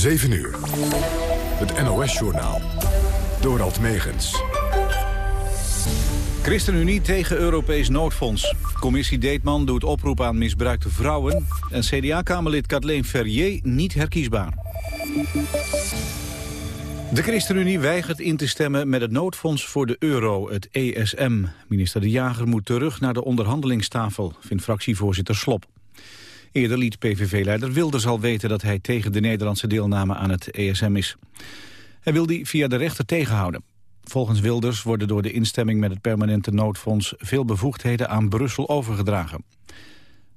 7 uur. Het NOS-journaal. Dorald Megens. ChristenUnie tegen Europees noodfonds. Commissie Deetman doet oproep aan misbruikte vrouwen. En CDA-kamerlid Kathleen Ferrier niet herkiesbaar. De ChristenUnie weigert in te stemmen met het noodfonds voor de euro, het ESM. Minister De Jager moet terug naar de onderhandelingstafel, vindt fractievoorzitter Slop. Eerder liet PVV-leider Wilders al weten dat hij tegen de Nederlandse deelname aan het ESM is. Hij wil die via de rechter tegenhouden. Volgens Wilders worden door de instemming met het permanente noodfonds veel bevoegdheden aan Brussel overgedragen.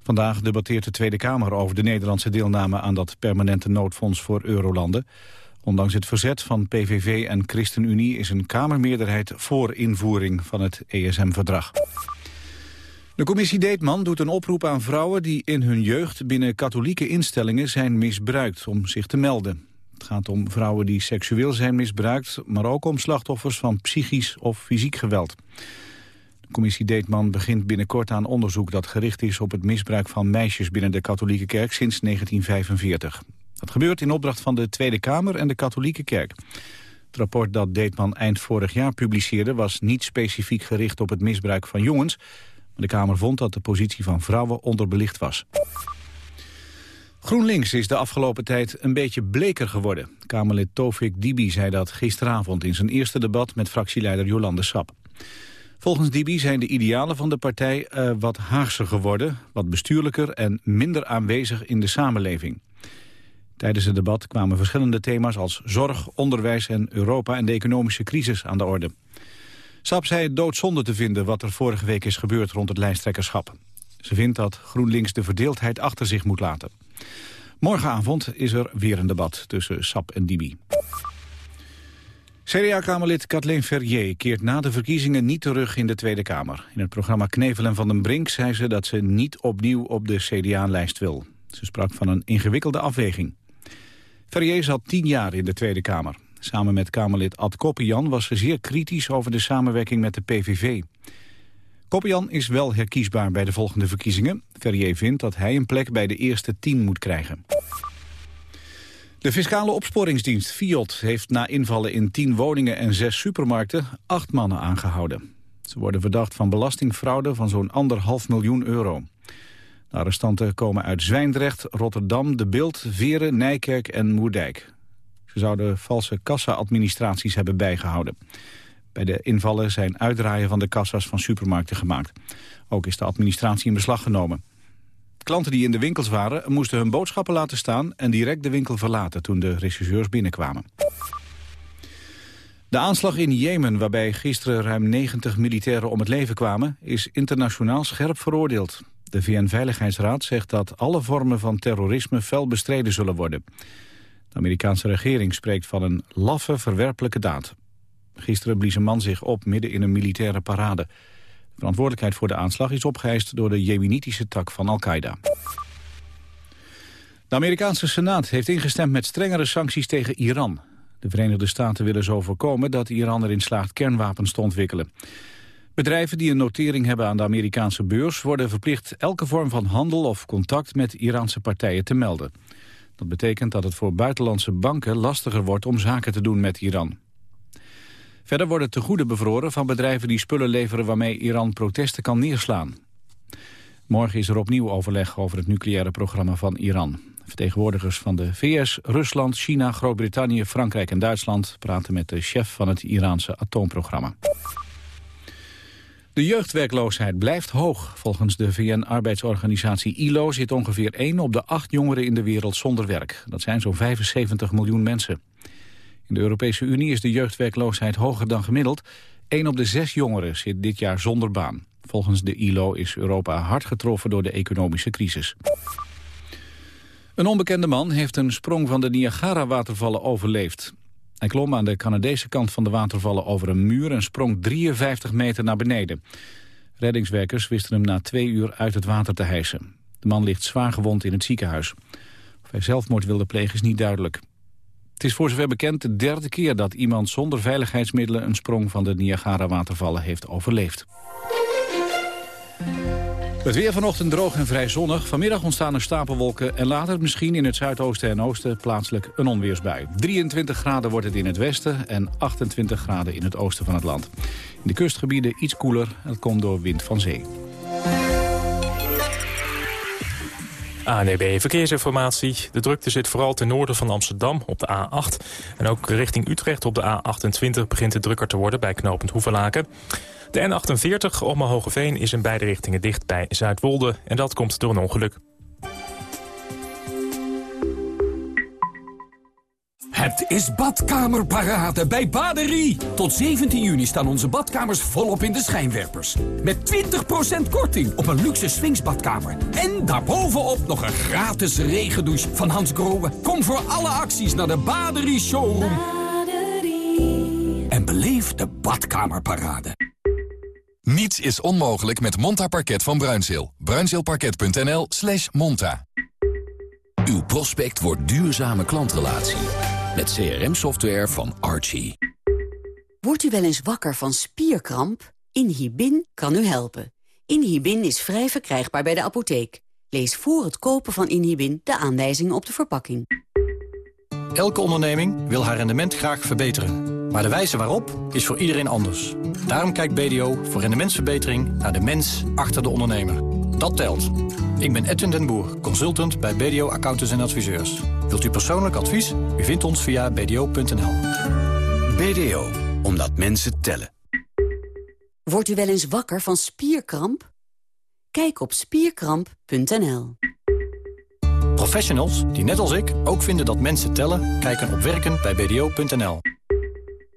Vandaag debatteert de Tweede Kamer over de Nederlandse deelname aan dat permanente noodfonds voor eurolanden. Ondanks het verzet van PVV en ChristenUnie is een Kamermeerderheid voor invoering van het ESM-verdrag. De commissie Deetman doet een oproep aan vrouwen die in hun jeugd binnen katholieke instellingen zijn misbruikt om zich te melden. Het gaat om vrouwen die seksueel zijn misbruikt, maar ook om slachtoffers van psychisch of fysiek geweld. De commissie Deetman begint binnenkort aan onderzoek dat gericht is op het misbruik van meisjes binnen de katholieke kerk sinds 1945. Dat gebeurt in opdracht van de Tweede Kamer en de katholieke kerk. Het rapport dat Deetman eind vorig jaar publiceerde was niet specifiek gericht op het misbruik van jongens, de Kamer vond dat de positie van vrouwen onderbelicht was. GroenLinks is de afgelopen tijd een beetje bleker geworden. Kamerlid Tofik Dibi zei dat gisteravond in zijn eerste debat met fractieleider Jolande Sap. Volgens Dibi zijn de idealen van de partij uh, wat haagser geworden, wat bestuurlijker en minder aanwezig in de samenleving. Tijdens het debat kwamen verschillende thema's als zorg, onderwijs en Europa en de economische crisis aan de orde. Sap zei het doodzonde te vinden wat er vorige week is gebeurd rond het lijsttrekkerschap. Ze vindt dat GroenLinks de verdeeldheid achter zich moet laten. Morgenavond is er weer een debat tussen Sap en Dibi. CDA-kamerlid Kathleen Verrier keert na de verkiezingen niet terug in de Tweede Kamer. In het programma Knevel en Van den Brink zei ze dat ze niet opnieuw op de CDA-lijst wil. Ze sprak van een ingewikkelde afweging. Verrier zat tien jaar in de Tweede Kamer. Samen met Kamerlid Ad Koppian was ze zeer kritisch over de samenwerking met de PVV. Koppian is wel herkiesbaar bij de volgende verkiezingen. Verrier vindt dat hij een plek bij de eerste tien moet krijgen. De fiscale opsporingsdienst FIOD heeft na invallen in tien woningen en zes supermarkten acht mannen aangehouden. Ze worden verdacht van belastingfraude van zo'n anderhalf miljoen euro. De arrestanten komen uit Zwijndrecht, Rotterdam, De Bilt, Veren, Nijkerk en Moerdijk. Ze zouden valse kassa-administraties hebben bijgehouden. Bij de invallen zijn uitdraaien van de kassa's van supermarkten gemaakt. Ook is de administratie in beslag genomen. Klanten die in de winkels waren moesten hun boodschappen laten staan... en direct de winkel verlaten toen de rechercheurs binnenkwamen. De aanslag in Jemen, waarbij gisteren ruim 90 militairen om het leven kwamen... is internationaal scherp veroordeeld. De VN-veiligheidsraad zegt dat alle vormen van terrorisme fel bestreden zullen worden. De Amerikaanse regering spreekt van een laffe, verwerpelijke daad. Gisteren blies een man zich op midden in een militaire parade. De verantwoordelijkheid voor de aanslag is opgeëist door de jemenitische tak van Al-Qaeda. De Amerikaanse Senaat heeft ingestemd met strengere sancties tegen Iran. De Verenigde Staten willen zo voorkomen dat Iran erin slaagt kernwapens te ontwikkelen. Bedrijven die een notering hebben aan de Amerikaanse beurs... worden verplicht elke vorm van handel of contact met Iraanse partijen te melden. Dat betekent dat het voor buitenlandse banken lastiger wordt om zaken te doen met Iran. Verder worden tegoeden bevroren van bedrijven die spullen leveren waarmee Iran protesten kan neerslaan. Morgen is er opnieuw overleg over het nucleaire programma van Iran. Vertegenwoordigers van de VS, Rusland, China, Groot-Brittannië, Frankrijk en Duitsland praten met de chef van het Iraanse atoomprogramma. De jeugdwerkloosheid blijft hoog. Volgens de VN-arbeidsorganisatie ILO zit ongeveer 1 op de 8 jongeren in de wereld zonder werk. Dat zijn zo'n 75 miljoen mensen. In de Europese Unie is de jeugdwerkloosheid hoger dan gemiddeld. 1 op de 6 jongeren zit dit jaar zonder baan. Volgens de ILO is Europa hard getroffen door de economische crisis. Een onbekende man heeft een sprong van de Niagara-watervallen overleefd. Hij klom aan de Canadese kant van de watervallen over een muur... en sprong 53 meter naar beneden. Reddingswerkers wisten hem na twee uur uit het water te hijsen. De man ligt zwaar gewond in het ziekenhuis. Of hij zelfmoord wilde plegen is niet duidelijk. Het is voor zover bekend de derde keer dat iemand zonder veiligheidsmiddelen... een sprong van de Niagara-watervallen heeft overleefd. Het weer vanochtend droog en vrij zonnig. Vanmiddag ontstaan er stapelwolken en later misschien in het zuidoosten en oosten plaatselijk een onweersbui. 23 graden wordt het in het westen en 28 graden in het oosten van het land. In de kustgebieden iets koeler. Het komt door wind van zee. ANEB Verkeersinformatie. De drukte zit vooral ten noorden van Amsterdam op de A8. En ook richting Utrecht op de A28 begint het drukker te worden bij knooppunt Hoevelaken. De N48 om Hogeveen is in beide richtingen dicht bij Zuidwolde. En dat komt door een ongeluk. Het is badkamerparade bij Baderie. Tot 17 juni staan onze badkamers volop in de schijnwerpers. Met 20% korting op een luxe swingsbadkamer. En daarbovenop nog een gratis regendouche van Hans Grohe. Kom voor alle acties naar de Baderie Showroom. Baderie. En beleef de badkamerparade. Niets is onmogelijk met Monta Parket van Bruinzeel. Bruinzeelparket.nl slash monta. Uw prospect wordt duurzame klantrelatie. Met CRM-software van Archie. Wordt u wel eens wakker van spierkramp? Inhibin kan u helpen. Inhibin is vrij verkrijgbaar bij de apotheek. Lees voor het kopen van Inhibin de aanwijzingen op de verpakking. Elke onderneming wil haar rendement graag verbeteren. Maar de wijze waarop is voor iedereen anders. Daarom kijkt BDO voor rendementsverbetering naar de mens achter de ondernemer. Dat telt. Ik ben Edwin den Boer, consultant bij BDO Accountants en Adviseurs. Wilt u persoonlijk advies? U vindt ons via bdo.nl. BDO, omdat mensen tellen. Wordt u wel eens wakker van spierkramp? Kijk op spierkramp.nl. Professionals die net als ik ook vinden dat mensen tellen... kijken op werken bij bdo.nl.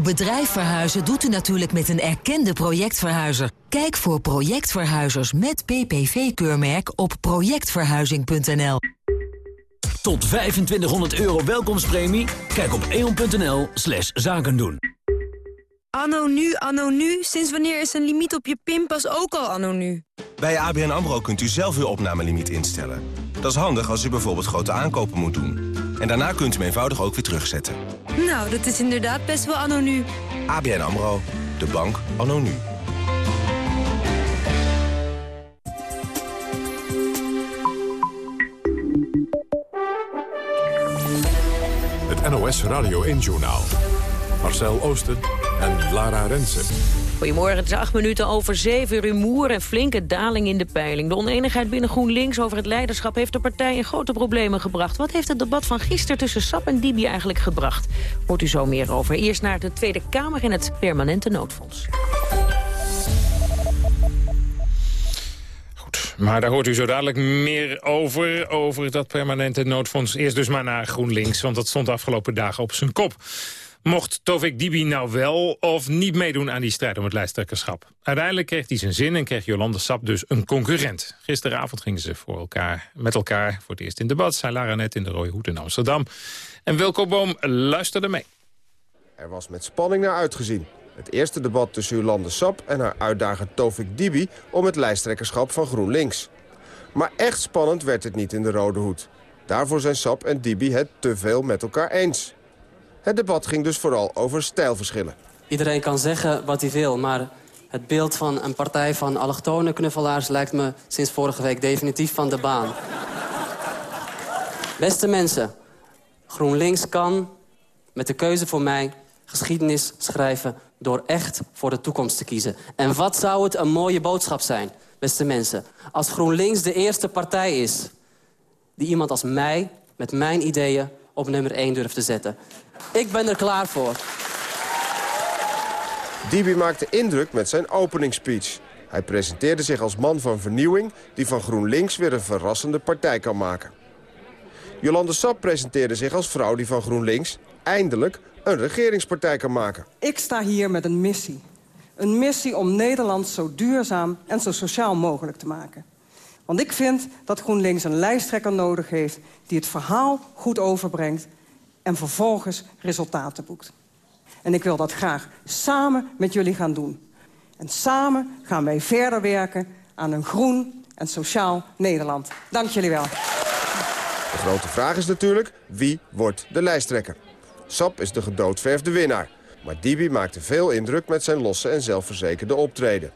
Uw bedrijf verhuizen doet u natuurlijk met een erkende projectverhuizer. Kijk voor projectverhuizers met PPV-keurmerk op projectverhuizing.nl. Tot 2500 euro welkomstpremie? Kijk op eon.nl slash zakendoen. Anno nu, anno nu. Sinds wanneer is een limiet op je pinpas ook al anno nu? Bij ABN AMRO kunt u zelf uw opnamelimiet instellen. Dat is handig als u bijvoorbeeld grote aankopen moet doen. En daarna kunt u hem eenvoudig ook weer terugzetten. Nou, dat is inderdaad best wel anno nu. ABN AMRO, de bank anno nu. Het NOS Radio 1-journaal. Marcel Oosten en Lara Rensen. Goedemorgen, het is acht minuten over zeven. Rumoer en flinke daling in de peiling. De oneenigheid binnen GroenLinks over het leiderschap... heeft de partij in grote problemen gebracht. Wat heeft het debat van gisteren tussen Sap en Dibi eigenlijk gebracht? Hoort u zo meer over. Eerst naar de Tweede Kamer en het permanente noodfonds. Maar daar hoort u zo dadelijk meer over, over dat permanente noodfonds. Eerst dus maar naar GroenLinks, want dat stond de afgelopen dagen op zijn kop. Mocht Tovik Dibi nou wel of niet meedoen aan die strijd om het lijsttrekkerschap? Uiteindelijk kreeg hij zijn zin en kreeg Jolande Sap dus een concurrent. Gisteravond gingen ze voor elkaar, met elkaar voor het eerst in debat. Zei Lara net in de Rode Hoed in Amsterdam. En Wilco Boom luisterde mee. Er was met spanning naar uitgezien. Het eerste debat tussen Jolande Sap en haar uitdager Tovik Dibi... om het lijsttrekkerschap van GroenLinks. Maar echt spannend werd het niet in de Rode Hoed. Daarvoor zijn Sap en Dibi het te veel met elkaar eens. Het debat ging dus vooral over stijlverschillen. Iedereen kan zeggen wat hij wil, maar het beeld van een partij van allochtone knuffelaars... lijkt me sinds vorige week definitief van de baan. Beste mensen, GroenLinks kan met de keuze voor mij geschiedenis schrijven... door echt voor de toekomst te kiezen. En wat zou het een mooie boodschap zijn, beste mensen... als GroenLinks de eerste partij is die iemand als mij... met mijn ideeën op nummer 1 durft te zetten. Ik ben er klaar voor. Dibi maakte indruk met zijn openingsspeech. Hij presenteerde zich als man van vernieuwing... die van GroenLinks weer een verrassende partij kan maken. Jolande Sap presenteerde zich als vrouw die van GroenLinks... eindelijk een regeringspartij kan maken. Ik sta hier met een missie. Een missie om Nederland zo duurzaam en zo sociaal mogelijk te maken. Want ik vind dat GroenLinks een lijsttrekker nodig heeft... die het verhaal goed overbrengt en vervolgens resultaten boekt. En ik wil dat graag samen met jullie gaan doen. En samen gaan wij verder werken aan een groen en sociaal Nederland. Dank jullie wel. De grote vraag is natuurlijk, wie wordt de lijsttrekker? Sap is de gedoodverfde winnaar. Maar Dibi maakte veel indruk met zijn losse en zelfverzekerde optreden.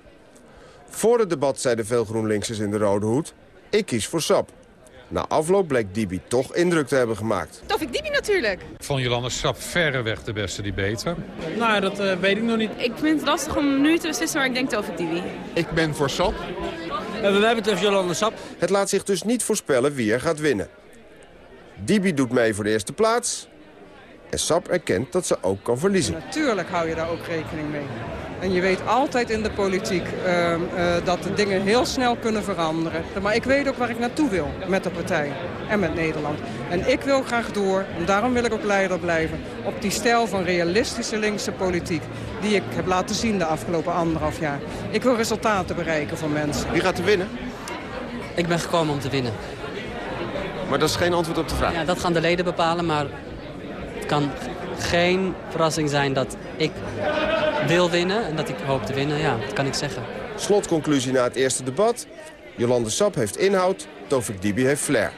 Voor het debat zeiden veel GroenLinksers in de Rode Hoed... ik kies voor Sap. Na afloop bleek Dibi toch indruk te hebben gemaakt. Tofik Dibi natuurlijk. Ik vond Jolanda Sap verreweg de beste debater. Nou, dat uh, weet ik nog niet. Ik vind het lastig om nu te beslissen, maar ik denk Tofik Dibi. Ik ben voor Sap. En wat mij betreft Jolanda Sap. Het laat zich dus niet voorspellen wie er gaat winnen. Dibi doet mee voor de eerste plaats. En Sap erkent dat ze ook kan verliezen. Natuurlijk hou je daar ook rekening mee. En je weet altijd in de politiek uh, uh, dat de dingen heel snel kunnen veranderen. Maar ik weet ook waar ik naartoe wil met de partij en met Nederland. En ik wil graag door, en daarom wil ik ook leider blijven... op die stijl van realistische linkse politiek... die ik heb laten zien de afgelopen anderhalf jaar. Ik wil resultaten bereiken voor mensen. Wie gaat er winnen? Ik ben gekomen om te winnen. Maar dat is geen antwoord op de vraag? Ja, dat gaan de leden bepalen, maar het kan geen verrassing zijn dat ik wil winnen en dat ik hoop te winnen. Ja, dat kan ik zeggen. Slotconclusie na het eerste debat. Jolande Sap heeft inhoud, Tovik Dibi heeft flair.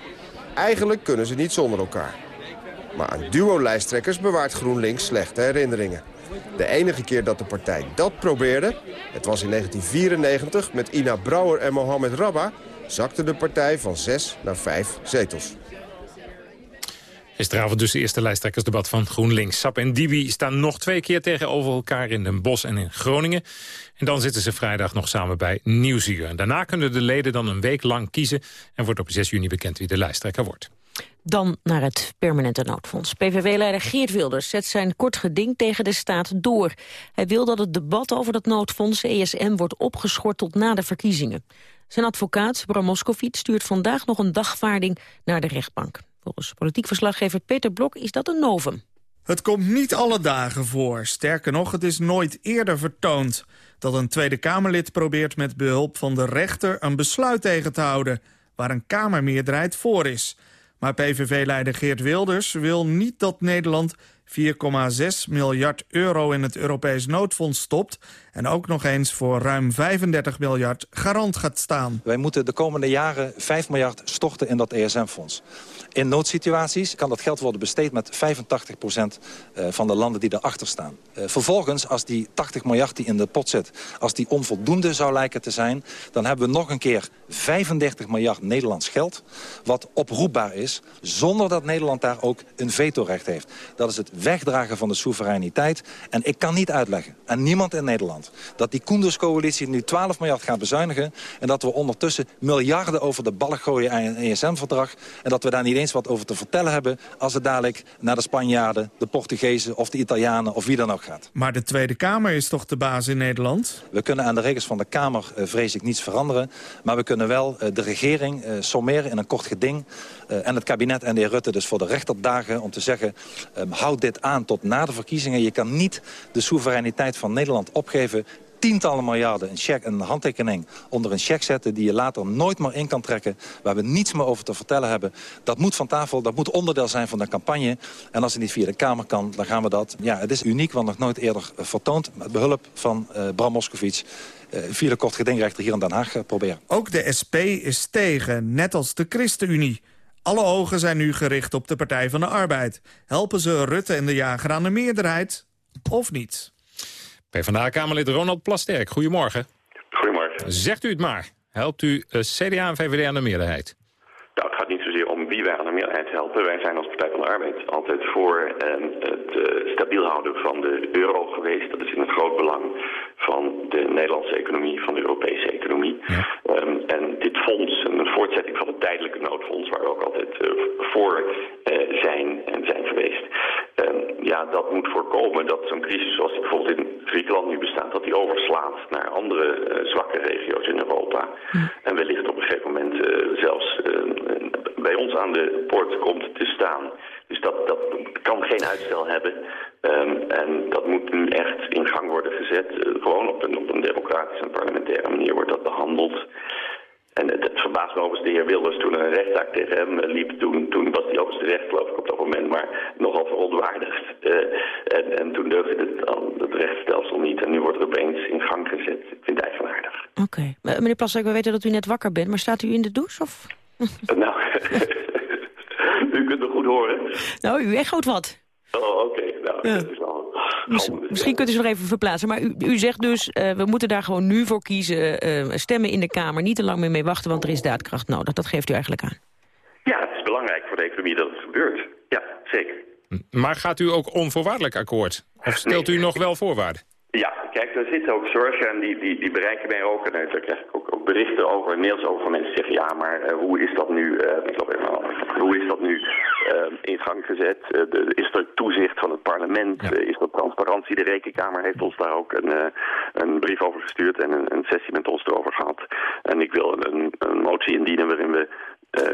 Eigenlijk kunnen ze niet zonder elkaar. Maar aan duo-lijsttrekkers bewaart GroenLinks slechte herinneringen. De enige keer dat de partij dat probeerde, het was in 1994 met Ina Brouwer en Mohamed Rabba, zakte de partij van zes naar vijf zetels. Gisteravond dus de eerste lijsttrekkersdebat van GroenLinks. Sap en Dibi staan nog twee keer tegenover elkaar in Den Bosch en in Groningen. En dan zitten ze vrijdag nog samen bij Nieuwsuur. Daarna kunnen de leden dan een week lang kiezen... en wordt op 6 juni bekend wie de lijsttrekker wordt. Dan naar het permanente noodfonds. PVV-leider Geert Wilders zet zijn kort geding tegen de staat door. Hij wil dat het debat over dat noodfonds ESM wordt opgeschort tot na de verkiezingen. Zijn advocaat, Bram Moscovic, stuurt vandaag nog een dagvaarding naar de rechtbank. Volgens politiek verslaggever Peter Blok is dat een novum. Het komt niet alle dagen voor. Sterker nog, het is nooit eerder vertoond... dat een Tweede Kamerlid probeert met behulp van de rechter... een besluit tegen te houden waar een Kamermeerderheid voor is. Maar PVV-leider Geert Wilders wil niet dat Nederland 4,6 miljard euro in het Europees noodfonds stopt... en ook nog eens voor ruim 35 miljard garant gaat staan. Wij moeten de komende jaren 5 miljard storten in dat ESM-fonds. In noodsituaties kan dat geld worden besteed met 85% eh, van de landen die erachter staan. Eh, vervolgens, als die 80 miljard die in de pot zit... als die onvoldoende zou lijken te zijn... dan hebben we nog een keer 35 miljard Nederlands geld... wat oproepbaar is, zonder dat Nederland daar ook een vetorecht heeft. Dat is het wegdragen van de soevereiniteit. En ik kan niet uitleggen, en niemand in Nederland... dat die Koenderscoalitie nu 12 miljard gaat bezuinigen... en dat we ondertussen miljarden over de balk gooien aan een ESM-verdrag... en dat we daar niet eens wat over te vertellen hebben... als het dadelijk naar de Spanjaarden, de Portugezen of de Italianen of wie dan ook gaat. Maar de Tweede Kamer is toch de baas in Nederland? We kunnen aan de regels van de Kamer, uh, vrees ik, niets veranderen. Maar we kunnen wel uh, de regering uh, sommeren in een kort geding... en het kabinet en de heer Rutte dus voor de rechter dagen om te zeggen... Um, houd dit aan tot na de verkiezingen. Je kan niet de soevereiniteit van Nederland opgeven tientallen miljarden een, check, een handtekening onder een cheque zetten... die je later nooit meer in kan trekken, waar we niets meer over te vertellen hebben. Dat moet van tafel, dat moet onderdeel zijn van de campagne. En als het niet via de Kamer kan, dan gaan we dat... Ja, het is uniek, want nog nooit eerder vertoond... met behulp van uh, Bram Moskowitz uh, via de kort gedingrechter hier in Den Haag proberen. Ook de SP is tegen, net als de ChristenUnie. Alle ogen zijn nu gericht op de Partij van de Arbeid. Helpen ze Rutte en de jager aan de meerderheid of niet? PvdA-Kamerlid Ronald Plasterk, goedemorgen. Goedemorgen. Zegt u het maar. Helpt u uh, CDA en VVD aan de meerderheid? Nou, het gaat niet zozeer om wie wij aan de Wij zijn als Partij van de Arbeid altijd voor uh, het uh, stabiel houden van de euro geweest. Dat is in het groot belang van de Nederlandse economie, van de Europese economie. Ja. Um, en dit fonds, een voortzetting van het tijdelijke noodfonds... waar we ook altijd uh, voor uh, zijn en zijn geweest... Um, ja, dat moet voorkomen dat zo'n crisis zoals die bijvoorbeeld in Griekenland nu bestaat... dat die overslaat naar andere uh, zwakke regio's in Europa. Ja. En wellicht op een gegeven moment zelfs bij ons aan de poort komt te staan... Dus dat, dat kan geen uitstel hebben. Um, en dat moet nu echt in gang worden gezet. Uh, gewoon op een, op een democratische en parlementaire manier wordt dat behandeld. En het, het verbaast me overigens de heer Wilders toen een rechtszaak tegen hem eh, liep. Toen, toen was hij overigens terecht, geloof ik, op dat moment, maar nogal verontwaardigd. Eh, en, en toen deugde het, al, het rechtsstelsel niet. En nu wordt er opeens in gang gezet. Ik vind het eigenlijk aardig. Oké. Eh, Meneer Plasterk, we weten dat u net wakker bent, maar staat u in de douche? Of? Nou, u kunt me goed horen. Nou, u echoot wat. Oh, oké. Nou, Ja. dat is wel... Miss- Misschien kunt u zich nog even verplaatsen. Maar u, u zegt dus, eh, we moeten daar gewoon nu voor kiezen. eh, stemmen in de Kamer, niet te lang meer mee wachten, want er is daadkracht nodig. Dat geeft u eigenlijk aan. Ja, het is belangrijk voor de economie dat het gebeurt. Ja, zeker. Maar gaat u ook onvoorwaardelijk akkoord? Of stelt u nog wel voorwaarden? Ja, kijk, er zitten ook zorgen en die, die, die bereiken mij ook. En daar krijg ik ook, ook berichten over, mails over van mensen die zeggen... ja, maar eh, hoe is dat nu, eh, ik loop even aan, hoe is dat nu eh, in gang gezet? De, is er toezicht van het parlement? Is er transparantie? De Rekenkamer heeft ons daar ook een, een brief over gestuurd... en een, een sessie met ons erover gehad. En ik wil een, een motie indienen waarin we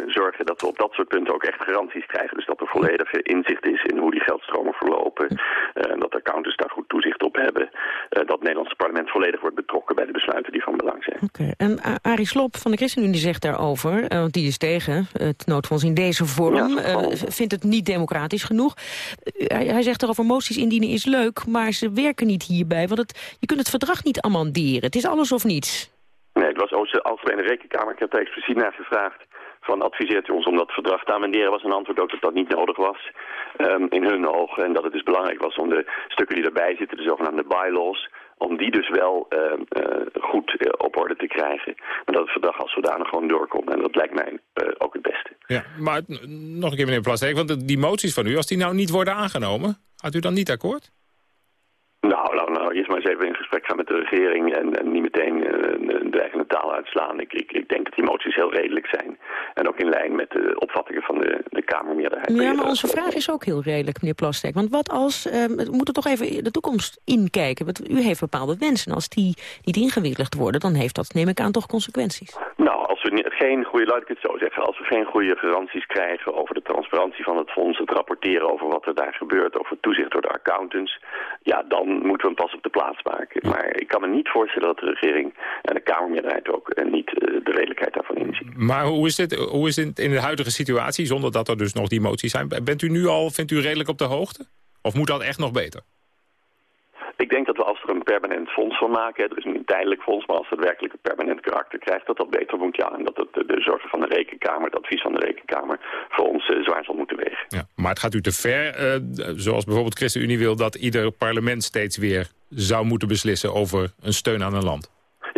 zorgen dat we op dat soort punten ook echt garanties krijgen. Dus dat er volledige inzicht is in hoe die geldstromen verlopen. eh, dat de accountants daar goed toezicht op hebben. eh, dat het Nederlandse parlement volledig wordt betrokken bij de besluiten die van belang zijn. Oké. En Arie Slob van de ChristenUnie zegt daarover, eh, want die is tegen het noodfonds in deze vorm, eh, vindt het niet democratisch genoeg. Eh, hij, hij zegt erover, moties indienen is leuk, maar ze werken niet hierbij, want het, je kunt het verdrag niet amenderen. Het is alles of niets. Nee, het was de Algemene Rekenkamer. Ik heb daar expliciet naar gevraagd. Van adviseert u ons om dat verdrag te amenderen? Was een antwoord ook dat dat niet nodig was ehm, in hun ogen. En dat het dus belangrijk was om de stukken die erbij zitten, de zogenaamde bylaws, om die dus wel ehm, eh, goed eh, op orde te krijgen. Maar dat het verdrag als zodanig gewoon doorkomt. En dat lijkt mij eh, ook het beste. Ja, maar nog een keer meneer Plasterk, want de- die moties van u, als die nou niet worden aangenomen, gaat u dan niet akkoord? Nou, we nou eerst maar eens even in gesprek gaan met de regering en, en niet meteen een dreigende taal uitslaan. Ik, ik, ik denk dat die moties heel redelijk zijn. En ook in lijn met de opvattingen van de, de Kamermeerderheid. Ja, maar onze vraag is ook heel redelijk, meneer Plasterk. Want wat als, eh, we moeten toch even de toekomst inkijken. Want u heeft bepaalde wensen. Als die niet ingewilligd worden, dan heeft dat, neem ik aan, toch consequenties. Nou, als we geen goede, laat ik het zo zeggen, als we geen goede garanties krijgen over de transparantie van het fonds, het rapporteren over wat er daar gebeurt, over het toezicht door de accountants, ja, dan moeten we een pas op de plaats maken. Maar ik kan me niet voorstellen dat de regering en de Kamermeerderheid ook eh, niet eh, de redelijkheid daarvan inzien. Maar hoe is, dit, hoe is het in de huidige situatie, zonder dat er dus nog die moties zijn? Bent u nu al, vindt u redelijk op de hoogte? Of moet dat echt nog beter? Ik denk dat we als er een permanent fonds van maken, nu een tijdelijk fonds, maar als het werkelijk een permanent karakter krijgt, dat dat beter moet, ja. En dat het, de, de zorgen van de rekenkamer, het advies van de rekenkamer, voor ons eh, zwaar zal moeten wegen. Ja, maar het gaat u te ver, eh, zoals bijvoorbeeld ChristenUnie wil... dat ieder parlement steeds weer zou moeten beslissen over een steun aan een land.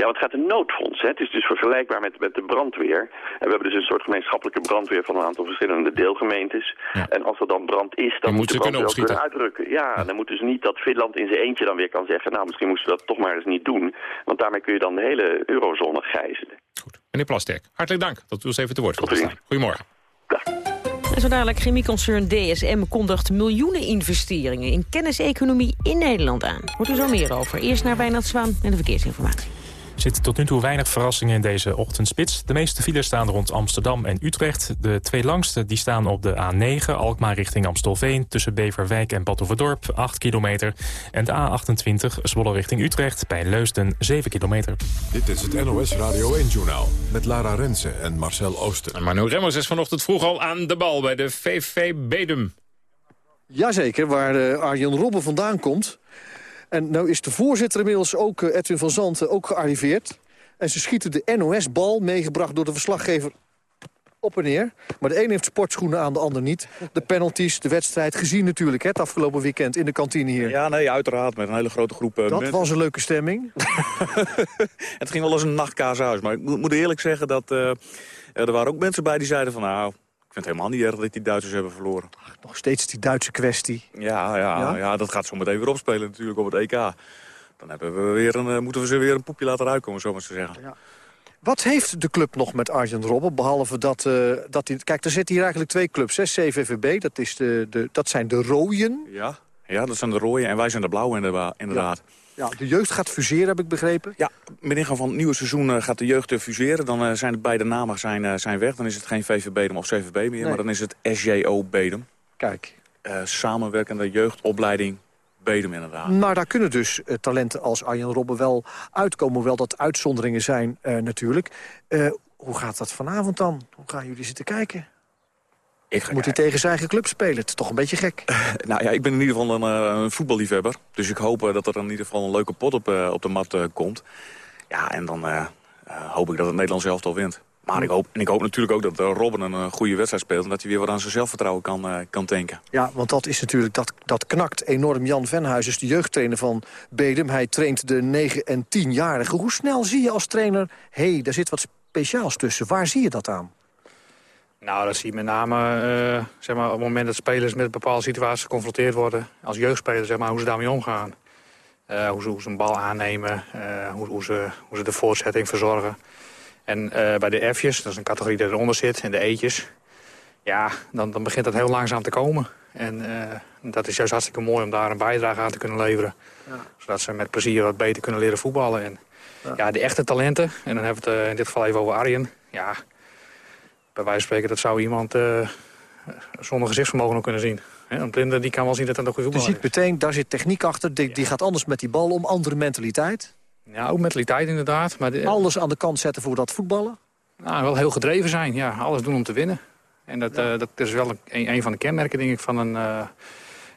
Ja, want het gaat een noodfonds. Hè. Het is dus vergelijkbaar met, met de brandweer. En we hebben dus een soort gemeenschappelijke brandweer van een aantal verschillende deelgemeentes. En als er dan brand is, dan moet moet de ze kunnen ook kunnen opschieten. uitrukken. Ja, dan moet dus niet dat Finland in zijn eentje dan weer kan zeggen... nou, misschien moesten we dat toch maar eens niet doen. Want daarmee kun je dan de hele eurozone gijzelen. Meneer Plasterk, hartelijk dank dat u ons even te woord wilde staan. Goedemorgen. En zo dadelijk chemieconcern DSM kondigt miljoenen investeringen in kenniseconomie in Nederland aan. Hoort u zo meer over. Eerst naar Wijnand Zwaan en de verkeersinformatie. Er zitten tot nu toe weinig verrassingen in deze ochtendspits. De meeste files staan rond Amsterdam en Utrecht. De twee langste die staan op de A9, Alkmaar richting Amstelveen... tussen Beverwijk en Badhoevedorp, 8 kilometer. En de A28, Zwolle richting Utrecht, bij Leusden, 7 kilometer. Dit is het NOS Radio 1-journaal met Lara Rensen en Marcel Ooster. En Manu Remmers is vanochtend vroeg al aan de bal bij de VV Bedum. Jazeker, waar eh, Arjen Robben vandaan komt. En nou is de voorzitter inmiddels ook, eh, Edwin van Zanten, ook gearriveerd. En ze schieten de NOS-bal, meegebracht door de verslaggever, op en neer. Maar de een heeft sportschoenen aan, de ander niet. De penalties, de wedstrijd, gezien natuurlijk, hè, het afgelopen weekend in de kantine hier. Ja, nee, uiteraard, met een hele grote groep eh, Dat mensen. was een leuke stemming. Het ging wel als een nachtkaashuis. Maar ik moet, eerlijk zeggen dat eh, er waren ook mensen bij die zeiden van... nou, vind het helemaal niet erg dat die Duitsers hebben verloren. Nog steeds die Duitse kwestie. Ja, ja, Ja? ja? dat gaat zo meteen weer opspelen natuurlijk op het EK. Dan hebben we weer een, eh, moeten we ze weer een poepje laten uitkomen, zo maar te zeggen. Wat heeft de club nog met Arjen Robben? Behalve dat, eh, dat. Kijk, er zitten hier eigenlijk twee clubs. Hè? CVVB, dat, is de, de, dat zijn de rooien. Ja, ja, dat zijn de rode en wij zijn de blauwe inderdaad. inderdaad. Ja, de jeugd gaat fuseren, heb ik begrepen. Ja, met ingang van het nieuwe seizoen eh, gaat de jeugd fuseren. Dan eh, zijn de beide namen zijn, eh, zijn weg. Dan is het geen VV Bedum of CVB meer, Nee. maar dan is het SJO Bedum. Kijk. Eh, samenwerkende jeugdopleiding Bedum inderdaad. Maar daar kunnen dus talenten als Arjen Robben wel uitkomen. Hoewel dat uitzonderingen zijn natuurlijk. Hoe gaat dat vanavond dan? Hoe gaan jullie zitten kijken? Ik Moet hij tegen zijn eigen club spelen? Het is toch een beetje gek. Nou ja, ik ben in ieder geval een, eh, een voetballiefhebber. Dus ik hoop eh, dat er in ieder geval een leuke pot op, eh, op de mat eh, komt. Ja, en dan eh, eh, hoop ik dat het Nederlands elftal wint. Maar ik hoop, en ik hoop natuurlijk ook dat eh, Robben een eh, goede wedstrijd speelt... en dat hij weer wat aan zijn zelfvertrouwen kan, eh, kan tanken. Ja, want dat is natuurlijk, dat, dat knakt enorm. Jan Venhuis is de jeugdtrainer van Bedum. Hij traint de 9- en 10-jarigen. Hoe snel zie je als trainer, hé, hey, daar zit wat speciaals tussen. Waar zie je dat aan? Nou, dat zie je met name eh, zeg maar, op het moment dat spelers met bepaalde situaties geconfronteerd worden. Als jeugdspeler, zeg maar, hoe ze daarmee omgaan. Eh, hoe, ze, hoe ze een bal aannemen, eh, hoe, hoe, ze, hoe ze de voortzetting verzorgen. En bij de F'jes, dat is een categorie die eronder zit, en de E'tjes... ja, dan, dan begint dat heel langzaam te komen. En dat is juist hartstikke mooi om daar een bijdrage aan te kunnen leveren. Ja. Zodat ze met plezier wat beter kunnen leren voetballen. En ja, de echte talenten, en dan hebben we het in dit geval even over Arjen... ja, bij wijze van spreken, dat zou iemand eh, zonder gezichtsvermogen ook kunnen zien. Hè, Een blinde die kan wel zien dat dat een goede Je voetballer ziet meteen, daar zit techniek achter. Die, die gaat anders met die bal om, andere mentaliteit. is. Ja, ook mentaliteit inderdaad. Maar de- Alles aan de kant zetten voor dat voetballen. nou, wel heel gedreven zijn, ja. Alles doen om te winnen. En dat, eh, dat is wel een, een van de kenmerken, denk ik, van een, eh,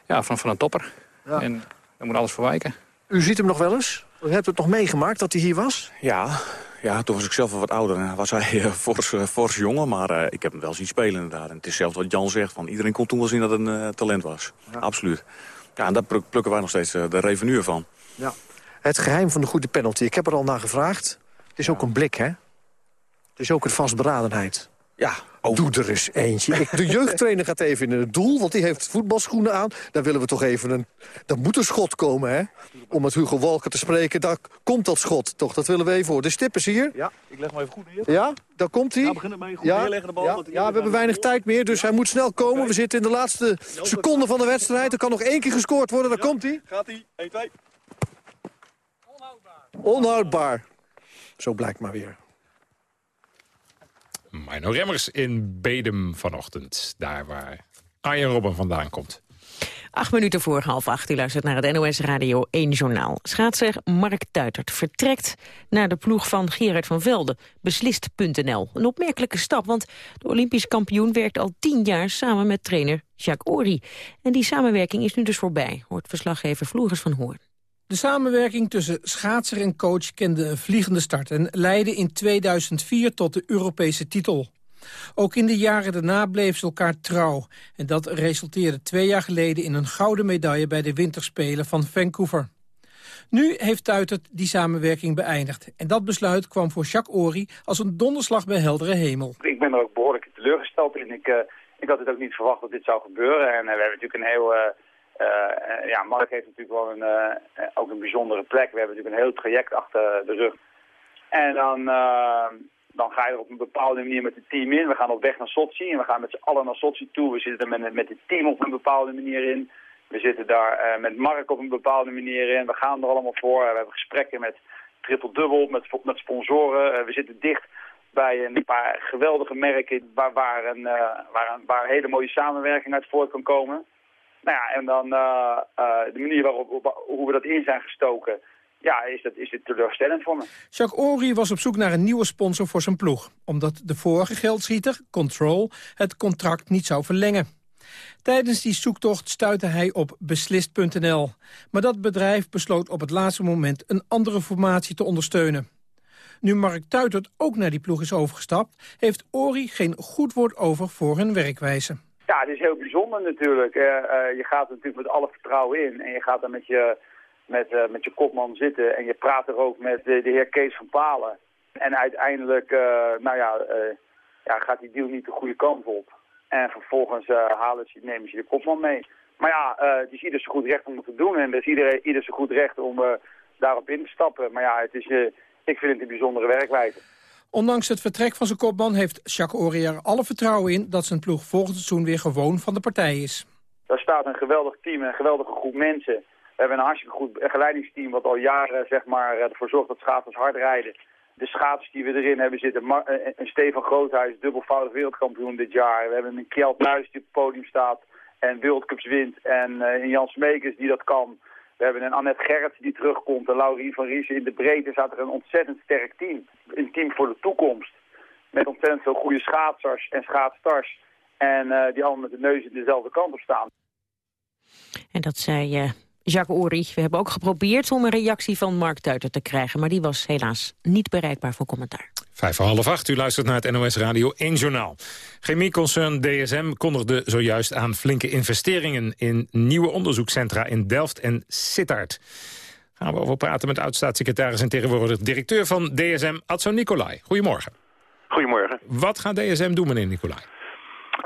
ja, van, van een topper. Ja. En daar moet alles voor wijken. U ziet hem nog wel eens? U hebt het nog meegemaakt dat hij hier was? Ja, ja, toen was ik zelf wel wat ouder. en Was hij uh, fors, eh, fors jongen, maar eh, ik heb hem wel zien spelen inderdaad. En het is zelfs wat Jan zegt, van iedereen kon toen wel zien dat het een eh, talent was. Absoluut. Ja, en daar pluk- plukken wij nog steeds eh, de revenue van. Ja. Het geheim van de goede penalty. Ik heb er al naar gevraagd. Het is ook een blik, hè? Het is ook een vastberadenheid. Ja. Doe er eens eentje. Ik, de jeugdtrainer gaat even in het doel, want die heeft voetbalschoenen aan. Daar willen we toch even een... Daar moet een schot komen, hè? Om met Hugo Walker te spreken, daar komt dat schot. Toch, dat willen we even voor. De stip is hier. Ja, ik leg hem even goed neer. Ja, daar komt hij. Nou, begin ermee. Goed ja, neerleggen de bal, Ja, ja, we hebben weinig tijd meer, dus hij moet snel komen. We zitten in de laatste seconde van de wedstrijd. Er kan nog één keer gescoord worden, daar komt hij. Gaat hij? 1, 2. Onhoudbaar. Zo blijkt maar weer. Mino Remmers in Bedum vanochtend. Daar waar Arjen Robben vandaan komt. Acht minuten voor half acht. U luistert naar het NOS Radio 1 Journaal. Schaatser Mark Tuitert vertrekt naar de ploeg van Gerard van Velde. Beslist.nl. Een opmerkelijke stap, want de Olympisch kampioen werkt al tien jaar samen met trainer Jacques Ory. En die samenwerking is nu dus voorbij, hoort verslaggever Floris van Hoorn. De samenwerking tussen schaatser en coach kende een vliegende start... en leidde in 2004 tot de Europese titel. Ook in de jaren daarna bleef ze elkaar trouw. En dat resulteerde twee jaar geleden in een gouden medaille... bij de Winterspelen van Vancouver. Nu heeft Tuitert die samenwerking beëindigd. En dat besluit kwam voor Jacques Ory als een donderslag bij heldere hemel. Ik ben er ook behoorlijk teleurgesteld in. Ik, eh, ik had het ook niet verwacht dat dit zou gebeuren. En eh, we hebben natuurlijk een heel... eh, eh, ja, Mark heeft natuurlijk wel een, eh, ook een bijzondere plek. We hebben natuurlijk een heel traject achter de rug. En dan, dan ga je er op een bepaalde manier met het team in. We gaan op weg naar Sochi en we gaan met z'n allen naar Sochi toe. We zitten er met, met het team op een bepaalde manier in. We zitten daar met Mark op een bepaalde manier in. We gaan er allemaal voor. we hebben gesprekken met triple dubbel, met, met sponsoren. We zitten dicht bij een paar geweldige merken waar, waar, een, waar, een, waar een hele mooie samenwerking uit voort kan komen. Nou ja, en dan eh, eh, de manier waarop hoe we dat in zijn gestoken, ja, is, dat, is het teleurstellend voor me. Jacques Ory was op zoek naar een nieuwe sponsor voor zijn ploeg. Omdat de vorige geldschieter, Control, het contract niet zou verlengen. Tijdens die zoektocht stuitte hij op Beslist.nl. Maar dat bedrijf besloot op het laatste moment een andere formatie te ondersteunen. Nu Mark Tuitert ook naar die ploeg is overgestapt... heeft Ori geen goed woord over voor hun werkwijze. Ja, het is heel bijzonder natuurlijk. Eh, eh, je gaat er natuurlijk met alle vertrouwen in. En je gaat er met je, met, eh, met je kopman zitten. En je praat er ook met de, de heer Kees van Palen. En uiteindelijk nou ja, ja, gaat die deal niet de goede kant op. En vervolgens halen ze, nemen ze de kopman mee. Maar ja, het is ieder zijn goed recht om het te doen. En er is iedereen, ieder zijn goed recht om daarop in te stappen. Maar ja, het is, ik vind het een bijzondere werkwijze. Ondanks het vertrek van zijn kopman heeft Jacques Ory er alle vertrouwen in... dat zijn ploeg volgend seizoen weer gewoon van de partij is. Daar staat een geweldig team, een geweldige groep mensen. We hebben een hartstikke goed geleidingsteam wat al jaren zeg maar, ervoor zorgt dat schaatsers hard rijden. De schaatsers die we erin hebben zitten, Ma eh, een Stefan Groothuis, dubbelvoudig wereldkampioen dit jaar. We hebben een Kjeld Nuis die op het podium staat en World wint. En uh, een Jan Smekers die dat kan. We hebben een Annette Gerrits die terugkomt. En Laurie van Riesen in de breedte staat er een ontzettend sterk team. Een team voor de toekomst. met ontzettend veel goede schaatsers en schaatstars. En eh, die allemaal met de neus dezelfde kant op staan. En dat zei uh, Jacques Ory. We hebben ook geprobeerd om een reactie van Mark Tuiter te krijgen... maar die was helaas niet bereikbaar voor commentaar. Vijf voor half acht, u luistert naar het NOS Radio 1 Journaal. Chemieconcern DSM kondigde zojuist aan flinke investeringen... in nieuwe onderzoekscentra in Delft en Sittard. Gaan we over praten met oud-staatssecretaris en tegenwoordig directeur van DSM, Adso Nicolai. Goedemorgen. Goedemorgen. Wat gaat DSM doen, meneer Nicolai?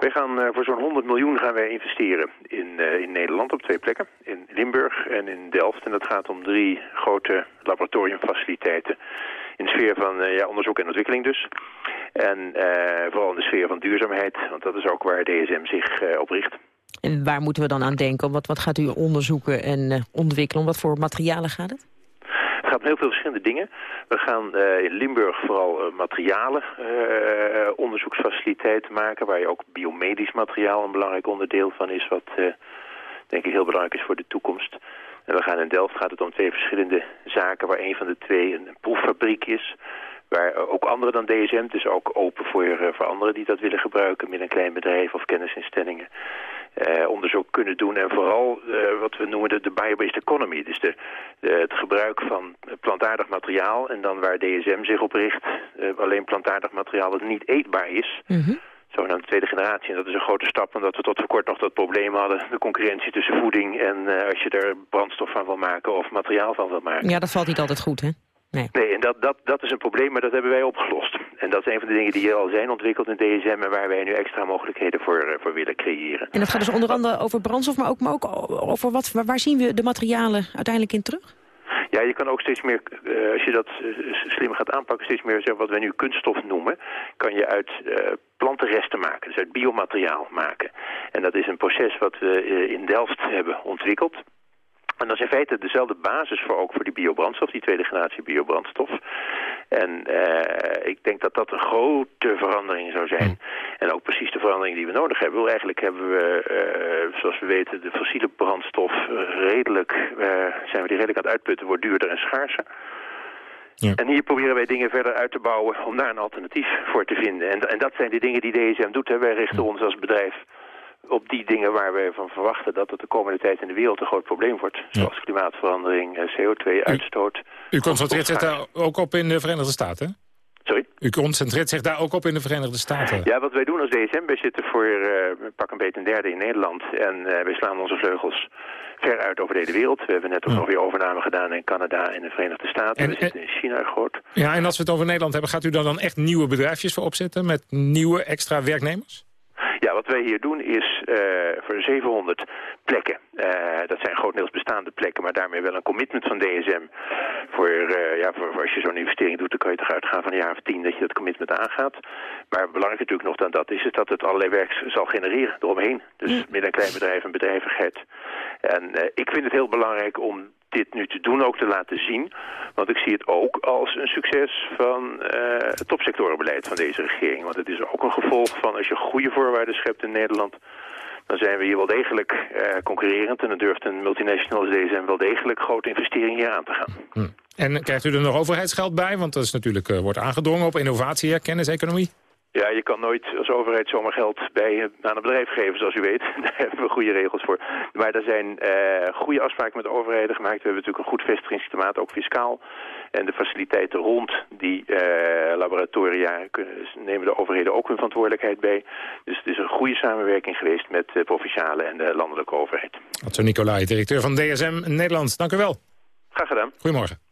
Wij gaan uh, voor zo'n 100 miljoen gaan wij investeren in, uh, in Nederland op twee plekken. In Limburg en in Delft. En dat gaat om drie grote laboratoriumfaciliteiten. In de sfeer van uh, ja, onderzoek en ontwikkeling dus. En vooral in de sfeer van duurzaamheid. Want dat is ook waar DSM zich op richt. En waar moeten we dan aan denken? Wat, wat gaat u onderzoeken en ontwikkelen? Om wat voor materialen gaat het? Het gaat om heel veel verschillende dingen. We gaan uh, in Limburg vooral uh, materialen uh, onderzoeksfaciliteiten maken... waar je ook biomedisch materiaal een belangrijk onderdeel van is... wat denk ik heel belangrijk is voor de toekomst. En we gaan in Delft gaat het om twee verschillende zaken... waar een van de twee een proeffabriek is... waar ook anderen dan DSM, dus ook open voor, voor anderen die dat willen gebruiken... met een klein bedrijf of kennisinstellingen eh, onderzoek kunnen doen. En vooral eh, wat we noemen de, de bio-based economy. Dus de, de, het gebruik van plantaardig materiaal. En dan waar DSM zich op richt, eh, alleen plantaardig materiaal dat niet eetbaar is. Mm Zo naar de tweede generatie. En dat is een grote stap, omdat we tot voor kort nog dat probleem hadden. De concurrentie tussen voeding en als je er brandstof van wil maken of materiaal van wil maken. Ja, dat valt niet altijd goed, hè? Nee, nee en dat, dat, dat is een probleem, maar dat hebben wij opgelost. En dat is een van de dingen die hier al zijn ontwikkeld in DSM... en waar wij nu extra mogelijkheden voor, voor willen creëren. En dat gaat dus onder andere over brandstof, maar ook, maar ook over wat... waar zien we de materialen uiteindelijk in terug? Ja, je kan ook steeds meer, uh, als je dat uh, slim gaat aanpakken, steeds meer wat wij nu kunststof noemen, kan je uit uh, plantenresten maken, dus uit biomateriaal maken. En dat is een proces wat we in Delft hebben ontwikkeld. En dat is in feite dezelfde basis voor ook voor die biobrandstof, die tweede generatie biobrandstof. En uh, ik denk dat dat een grote verandering zou zijn. En ook precies de verandering die we nodig hebben. Wel, eigenlijk hebben we, uh, zoals we weten, de fossiele brandstof redelijk, uh, zijn we die redelijk aan het uitputten, wordt duurder en schaarser. Ja. En hier proberen wij dingen verder uit te bouwen om daar een alternatief voor te vinden. En, en dat zijn de dingen die DSM doet. Hè. Wij richten ons als bedrijf op die dingen waar we van verwachten dat het de komende tijd in de wereld een groot probleem wordt. Zoals klimaatverandering, CO2-uitstoot. U, u concentreert zich daar ook op in de Verenigde Staten, Sorry? U concentreert zich daar ook op in de Verenigde Staten? Ja, wat wij doen als DSM, wij zitten voor uh, pak een beetje een derde in Nederland. En uh, wij slaan onze vleugels ver uit over de hele wereld. We hebben net ook nog weer overname gedaan in Canada en de Verenigde Staten. En, we zitten in China groot. Ja, en als we het over Nederland hebben, gaat u dan, dan echt nieuwe bedrijfjes voor opzetten met nieuwe extra werknemers? Ja, wat wij hier doen is uh, voor 700 plekken. Uh, dat zijn grotendeels bestaande plekken, maar daarmee wel een commitment van DSM. Voor, uh, ja, voor, voor als je zo'n investering doet, dan kan je toch uitgaan van een jaar of tien dat je dat commitment aangaat. Maar belangrijk natuurlijk nog dan dat is, is dat het allerlei werk zal genereren eromheen. Dus midden- en kleinbedrijf en bedrijvigheid. En ik vind het heel belangrijk om dit nu te doen, ook te laten zien. Want ik zie het ook als een succes van uh, het topsectorenbeleid van deze regering. Want het is ook een gevolg van als je goede voorwaarden schept in Nederland... dan zijn we hier wel degelijk uh, concurrerend. En dan durft een multinational als DSM wel degelijk grote investeringen hier aan te gaan. Hm. En krijgt u er nog overheidsgeld bij? Want dat is natuurlijk, uh, wordt aangedrongen op innovatie, kenniseconomie. Ja, je kan nooit als overheid zomaar geld bij, aan een bedrijf geven, zoals u weet. Daar hebben we goede regels voor. Maar er zijn uh, goede afspraken met de overheden gemaakt. We hebben natuurlijk een goed vestigingsklimaat, ook fiscaal. En de faciliteiten rond die uh, laboratoria kunnen, nemen de overheden ook hun verantwoordelijkheid bij. Dus het is een goede samenwerking geweest met de provinciale en de landelijke overheid. Adso Nicolai, directeur van DSM Nederland. Dank u wel. Graag gedaan. Goedemorgen.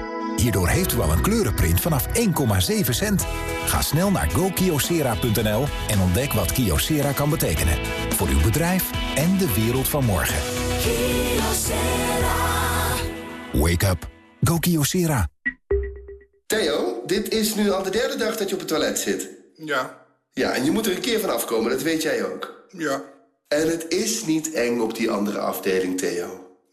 Hierdoor heeft u al een kleurenprint vanaf 1,7 cent. Ga snel naar gokiosera.nl en ontdek wat Kiosera kan betekenen. Voor uw bedrijf en de wereld van morgen. Wake up. Go Kyocera. Theo, dit is nu al de derde dag dat je op het toilet zit. Ja. Ja, en je moet er een keer van afkomen, dat weet jij ook. Ja. En het is niet eng op die andere afdeling, Theo.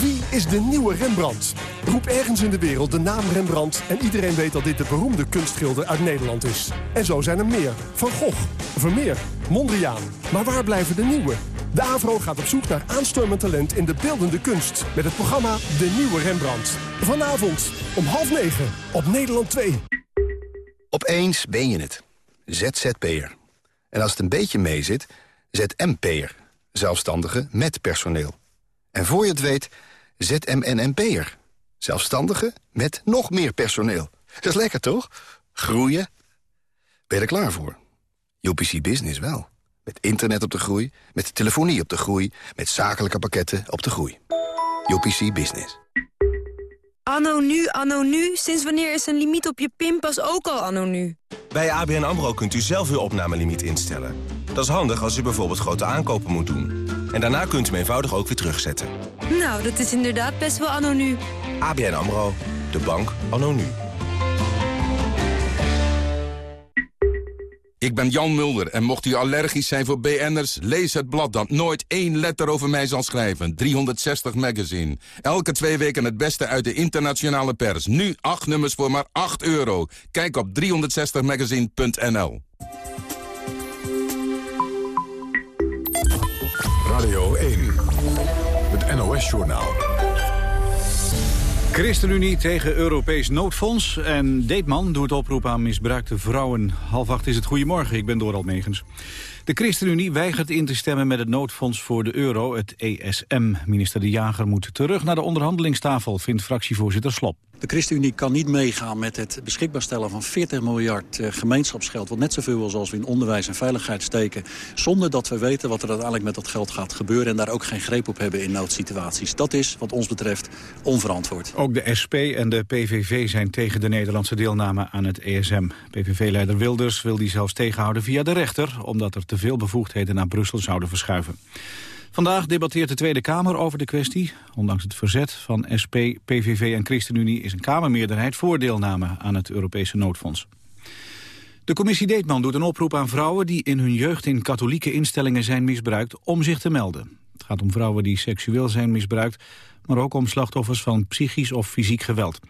Wie is de nieuwe Rembrandt? Roep ergens in de wereld de naam Rembrandt... en iedereen weet dat dit de beroemde kunstschilder uit Nederland is. En zo zijn er meer. Van Gogh, Vermeer, Mondriaan. Maar waar blijven de nieuwe? De AVRO gaat op zoek naar aanstormend talent in de beeldende kunst... met het programma De Nieuwe Rembrandt. Vanavond om half negen op Nederland 2. Opeens ben je het. ZZP'er. En als het een beetje meezit, ZMP'er. Zelfstandige met personeel. En voor je het weet, ZMNNP'er. Zelfstandige met nog meer personeel. Dat is lekker, toch? Groeien. Ben je er klaar voor? UPC Business wel. Met internet op de groei, met telefonie op de groei... met zakelijke pakketten op de groei. UPC Business. Anno nu, anno nu. Sinds wanneer is een limiet op je pinpas ook al anno nu? Bij ABN AMRO kunt u zelf uw opnamelimiet instellen. Dat is handig als u bijvoorbeeld grote aankopen moet doen. En daarna kunt u hem eenvoudig ook weer terugzetten. Nou, dat is inderdaad best wel anno nu. ABN AMRO, de bank anno nu. Ik ben Jan Mulder en mocht u allergisch zijn voor BN'ers... lees het blad dat nooit één letter over mij zal schrijven. 360 Magazine. Elke twee weken het beste uit de internationale pers. Nu acht nummers voor maar 8 euro. Kijk op 360magazine.nl Radio 1. Het NOS-journaal. ChristenUnie tegen Europees noodfonds en Deetman doet oproep aan misbruikte vrouwen. Half acht is het goedemorgen, ik ben Doral Megens. De ChristenUnie weigert in te stemmen met het noodfonds voor de euro, het ESM. Minister De Jager moet terug naar de onderhandelingstafel, vindt fractievoorzitter Slop. De ChristenUnie kan niet meegaan met het beschikbaar stellen van 40 miljard eh, gemeenschapsgeld... wat net zoveel is als we in onderwijs en veiligheid steken... zonder dat we weten wat er uiteindelijk met dat geld gaat gebeuren... en daar ook geen greep op hebben in noodsituaties. Dat is, wat ons betreft, onverantwoord. Ook de SP en de PVV zijn tegen de Nederlandse deelname aan het ESM. PVV-leider Wilders wil die zelfs tegenhouden via de rechter... omdat er te veel bevoegdheden naar Brussel zouden verschuiven. Vandaag debatteert de Tweede Kamer over de kwestie. Ondanks het verzet van SP, PVV en ChristenUnie is een Kamermeerderheid voor deelname aan het Europese noodfonds. De commissie Deetman doet een oproep aan vrouwen die in hun jeugd in katholieke instellingen zijn misbruikt om zich te melden. Het gaat om vrouwen die seksueel zijn misbruikt, maar ook om slachtoffers van psychisch of fysiek geweld.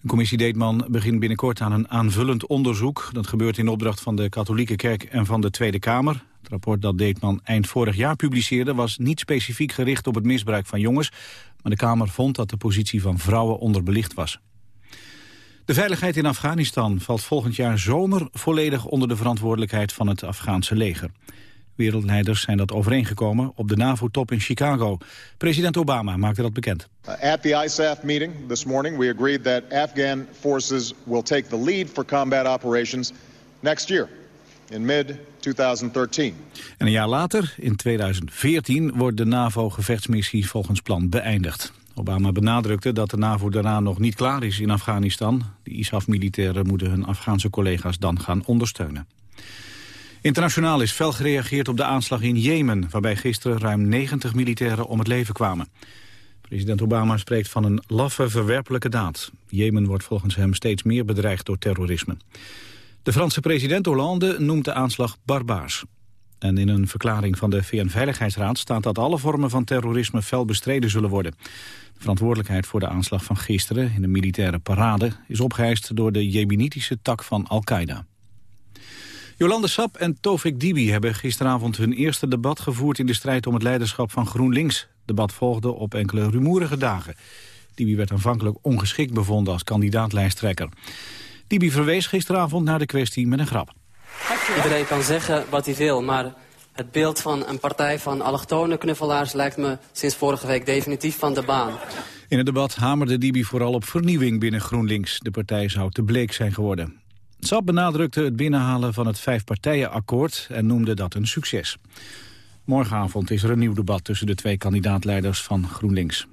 De commissie Deetman begint binnenkort aan een aanvullend onderzoek. Dat gebeurt in opdracht van de katholieke kerk en van de Tweede Kamer. Het rapport dat Deetman eind vorig jaar publiceerde... was niet specifiek gericht op het misbruik van jongens... maar de Kamer vond dat de positie van vrouwen onderbelicht was. De veiligheid in Afghanistan valt volgend jaar zomer... volledig onder de verantwoordelijkheid van het Afghaanse leger. Wereldleiders zijn dat overeengekomen op de NAVO-top in Chicago. President Obama maakte dat bekend. Uh, at the ISAF meeting this morning, we agreed that Afghan forces will take the lead for combat operations next year, in mid-2013. En een jaar later, in 2014, wordt de NAVO-gevechtsmissie volgens plan beëindigd. Obama benadrukte dat de NAVO daarna nog niet klaar is in Afghanistan. De ISAF-militairen moeten hun Afghaanse collega's dan gaan ondersteunen. Internationaal is fel gereageerd op de aanslag in Jemen... waarbij gisteren ruim 90 militairen om het leven kwamen. President Obama spreekt van een laffe, verwerpelijke daad. Jemen wordt volgens hem steeds meer bedreigd door terrorisme. De Franse president Hollande noemt de aanslag barbaars. En in een verklaring van de VN-veiligheidsraad staat dat alle vormen van terrorisme fel bestreden zullen worden. De verantwoordelijkheid voor de aanslag van gisteren in de militaire parade is opgeëist door de jemenitische tak van Al-Qaeda. Jolande Sap en Tofik Dibi hebben gisteravond hun eerste debat gevoerd in de strijd om het leiderschap van GroenLinks. Het debat volgde op enkele rumoerige dagen. Dibi werd aanvankelijk ongeschikt bevonden als kandidaatlijsttrekker. Dibi verwees gisteravond naar de kwestie met een grap. Iedereen kan zeggen wat hij wil, maar het beeld van een partij van allochtone knuffelaars lijkt me sinds vorige week definitief van de baan. In het debat hamerde Dibi vooral op vernieuwing binnen GroenLinks. De partij zou te bleek zijn geworden. Sap benadrukte het binnenhalen van het vijfpartijenakkoord en noemde dat een succes. Morgenavond is er een nieuw debat tussen de twee kandidaatleiders van GroenLinks.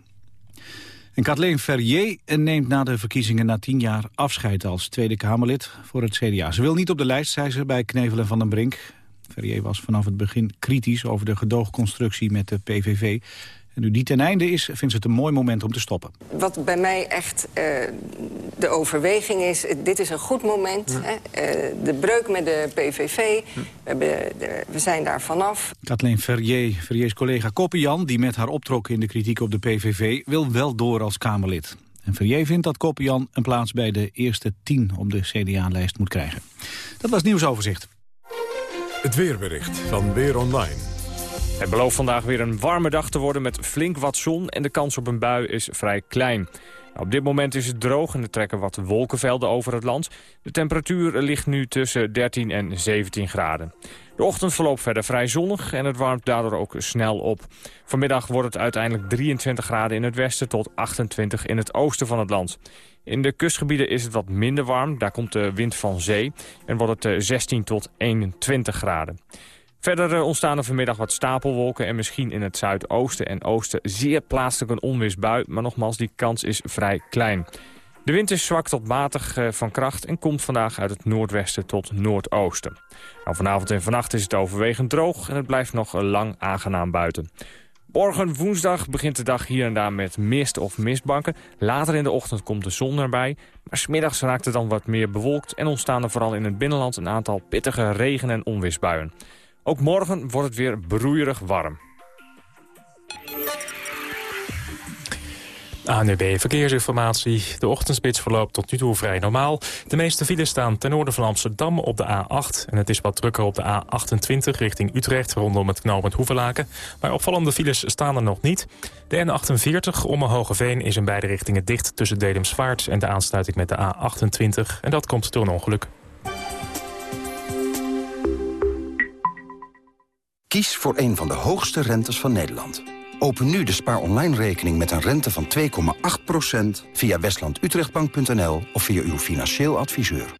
En Kathleen Ferrier neemt na de verkiezingen na tien jaar afscheid als Tweede Kamerlid voor het CDA. Ze wil niet op de lijst, zei ze bij Knevel en Van den Brink. Ferrier was vanaf het begin kritisch over de gedoogconstructie met de PVV. En nu die ten einde is, vindt ze het een mooi moment om te stoppen. Wat bij mij echt uh, de overweging is, dit is een goed moment. Ja. Hè? Uh, de breuk met de PVV, ja. we, de, we, zijn daar vanaf. Kathleen Ferrier, Ferriers collega Koppian, die met haar optrok in de kritiek op de PVV... wil wel door als Kamerlid. En Ferrier vindt dat Koppian een plaats bij de eerste tien op de CDA-lijst moet krijgen. Dat was nieuwsoverzicht. Het weerbericht van Weer Online. Het belooft vandaag weer een warme dag te worden met flink wat zon en de kans op een bui is vrij klein. Nou, op dit moment is het droog en er trekken wat wolkenvelden over het land. De temperatuur ligt nu tussen 13 en 17 graden. De ochtend verloopt verder vrij zonnig en het warmt daardoor ook snel op. Vanmiddag wordt het uiteindelijk 23 graden in het westen tot 28 in het oosten van het land. In de kustgebieden is het wat minder warm, daar komt de wind van zee en wordt het 16 tot 21 graden. Verder eh, ontstaan er vanmiddag wat stapelwolken en misschien in het zuidoosten en oosten zeer plaatselijk een onweersbui, maar nogmaals, die kans is vrij klein. De wind is zwak tot matig eh, van kracht en komt vandaag uit het noordwesten tot noordoosten. Nou, vanavond en vannacht is het overwegend droog en het blijft nog lang aangenaam buiten. Morgen woensdag begint de dag hier en daar met mist of mistbanken. Later in de ochtend komt de zon erbij. Maar smiddags raakt het dan wat meer bewolkt... en ontstaan er vooral in het binnenland een aantal pittige regen- en onweersbuien. Ook morgen wordt het weer broeierig warm. ANUB Verkeersinformatie. De ochtendspits verloopt tot nu toe vrij normaal. De meeste files staan ten noorden van Amsterdam op de A8. En het is wat drukker op de A28 richting Utrecht rondom het knooppunt Hoevelaken. Maar opvallende files staan er nog niet. De N48 om Hogeveen is in beide richtingen dicht tussen Dedemsvaart en de aansluiting met de A28. En dat komt door een ongeluk. Kies voor een van de hoogste rentes van Nederland. Open nu de spaar online rekening met een rente van 2,8% via westlandutrechtbank.nl of via uw financieel adviseur.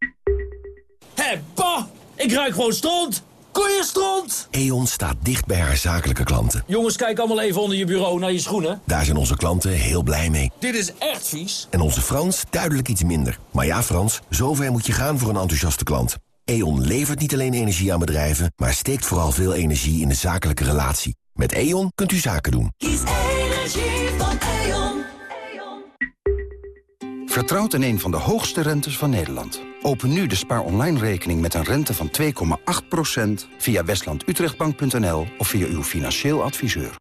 Hé, pa! Ik ruik gewoon stront! Koeienstront! E.ON staat dicht bij haar zakelijke klanten. Jongens, kijk allemaal even onder je bureau naar je schoenen. Daar zijn onze klanten heel blij mee. Dit is echt vies. En onze Frans duidelijk iets minder. Maar ja, Frans, zover moet je gaan voor een enthousiaste klant. E.ON levert niet alleen energie aan bedrijven, maar steekt vooral veel energie in de zakelijke relatie. Met E.ON kunt u zaken doen. Kies energie van E.ON. Vertrouwt in een van de hoogste rentes van Nederland. Open nu de spaar online rekening met een rente van 2,8% via westlandutrechtbank.nl of via uw financieel adviseur.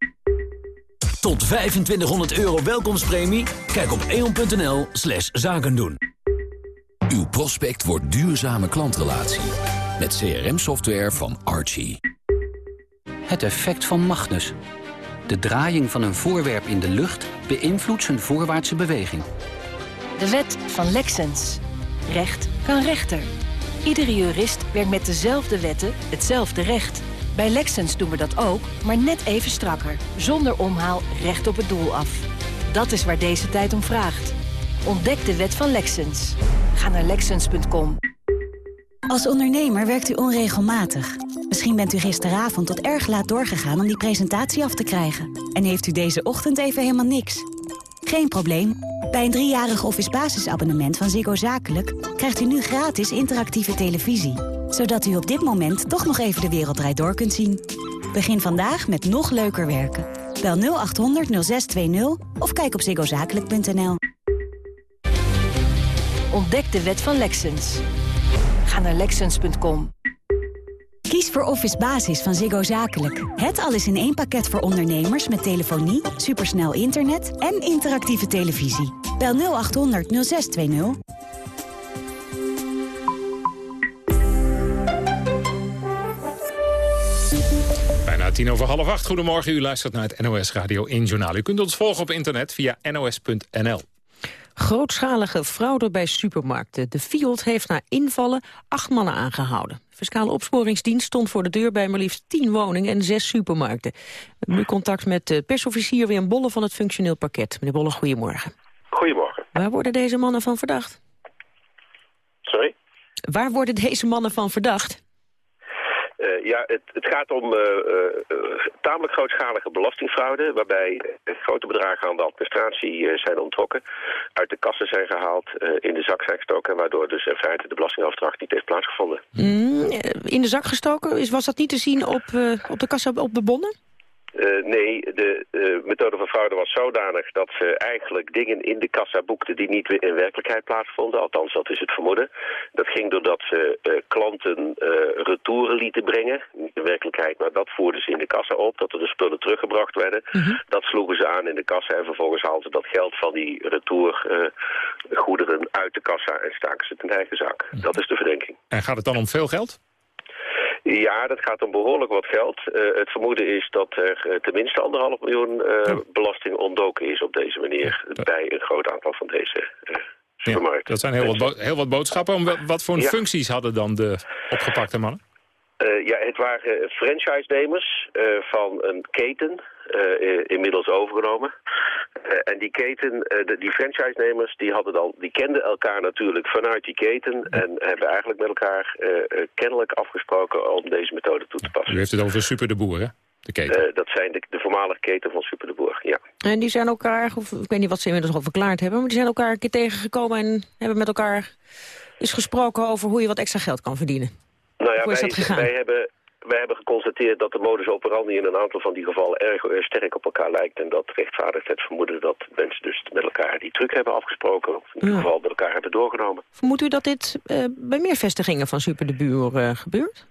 Tot 2500 euro welkomstpremie? Kijk op eon.nl slash zaken doen. Uw prospect wordt duurzame klantrelatie. Met CRM-software van Archie. Het effect van Magnus. De draaiing van een voorwerp in de lucht beïnvloedt zijn voorwaartse beweging. De wet van Lexens. Recht kan rechter. Iedere jurist werkt met dezelfde wetten hetzelfde recht. Bij Lexens doen we dat ook, maar net even strakker. Zonder omhaal recht op het doel af. Dat is waar deze tijd om vraagt. Ontdek de wet van Lexens. Ga naar Lexens.com. Als ondernemer werkt u onregelmatig. Misschien bent u gisteravond tot erg laat doorgegaan om die presentatie af te krijgen. En heeft u deze ochtend even helemaal niks. Geen probleem. Bij een driejarig office basisabonnement van Ziggo Zakelijk... krijgt u nu gratis interactieve televisie. Zodat u op dit moment toch nog even de wereld door kunt zien. Begin vandaag met nog leuker werken. Bel 0800 0620 of kijk op ziggozakelijk.nl. Ontdek de wet van Lexens. Ga naar Lexens.com. Kies voor Office Basis van Ziggo Zakelijk. Het alles in één pakket voor ondernemers met telefonie, supersnel internet en interactieve televisie. Bel 0800 0620. Bijna tien over half acht. Goedemorgen, u luistert naar het NOS Radio 1 Journaal. U kunt ons volgen op internet via nos.nl. Grootschalige fraude bij supermarkten. De Fiat heeft na invallen acht mannen aangehouden. De Fiscale opsporingsdienst stond voor de deur bij maar liefst tien woningen en zes supermarkten. Nu contact met de persofficier Wim Bolle van het functioneel pakket. Meneer Bolle, goedemorgen. Goedemorgen. Waar worden deze mannen van verdacht? Sorry? Waar worden deze mannen van verdacht? Uh, ja, het, het, gaat om uh, uh, tamelijk grootschalige belastingfraude... waarbij grote bedragen aan de administratie zijn onttrokken... uit de kassen zijn gehaald, in de zak zijn gestoken... waardoor dus in feite de belastingafdracht niet heeft plaatsgevonden. Mm, in de zak gestoken? Is, was dat niet te zien op, op de kassa op de bonnen? Uh, nee, de uh, methode van fraude was zodanig dat ze eigenlijk dingen in de kassa boekten die niet in werkelijkheid plaatsvonden. Althans, dat is het vermoeden. Dat ging doordat ze uh, klanten retouren lieten brengen. Niet in werkelijkheid, maar dat voerden ze in de kassa op. Dat er de spullen teruggebracht werden. -hmm. Dat sloegen ze aan in de kassa en vervolgens haalden ze dat geld van die retourgoederen uit de kassa en staken ze het in eigen zak. -hmm. Dat is de verdenking. En gaat het dan om veel geld? Ja, dat gaat om behoorlijk wat geld. Uh, het vermoeden is dat er uh, tenminste anderhalf miljoen uh, ja. belasting ontdoken is op deze manier... Ja. bij een groot aantal van deze supermarkten. Ja, dat zijn heel wat, heel wat boodschappen. Wat voor functies hadden dan de opgepakte mannen? Uh, ja, het waren franchise-nemers uh, van een keten, uh, inmiddels overgenomen. en die keten, de, die franchise-nemers, die, hadden dan, die kenden elkaar natuurlijk vanuit die keten... en hebben eigenlijk met elkaar kennelijk afgesproken om deze methode toe te passen. U heeft het over Super de Boer, hè? De keten. dat zijn de, de voormalige keten van Super de Boer, ja. En die zijn elkaar, of, ik weet niet wat ze inmiddels al verklaard hebben... maar die zijn elkaar een keer tegengekomen en hebben met elkaar eens gesproken... over hoe je wat extra geld kan verdienen. Nou ja, Hoe is wij, dat gegaan? wij, hebben, wij hebben geconstateerd dat de modus operandi in een aantal van die gevallen erg uh, sterk op elkaar lijkt. En dat rechtvaardigt het vermoeden dat mensen dus met elkaar die truc hebben afgesproken. Of in ieder Ja. geval met elkaar hebben doorgenomen. Vermoedt u dat dit eh, bij meer vestigingen van Super de Buur eh, gebeurt?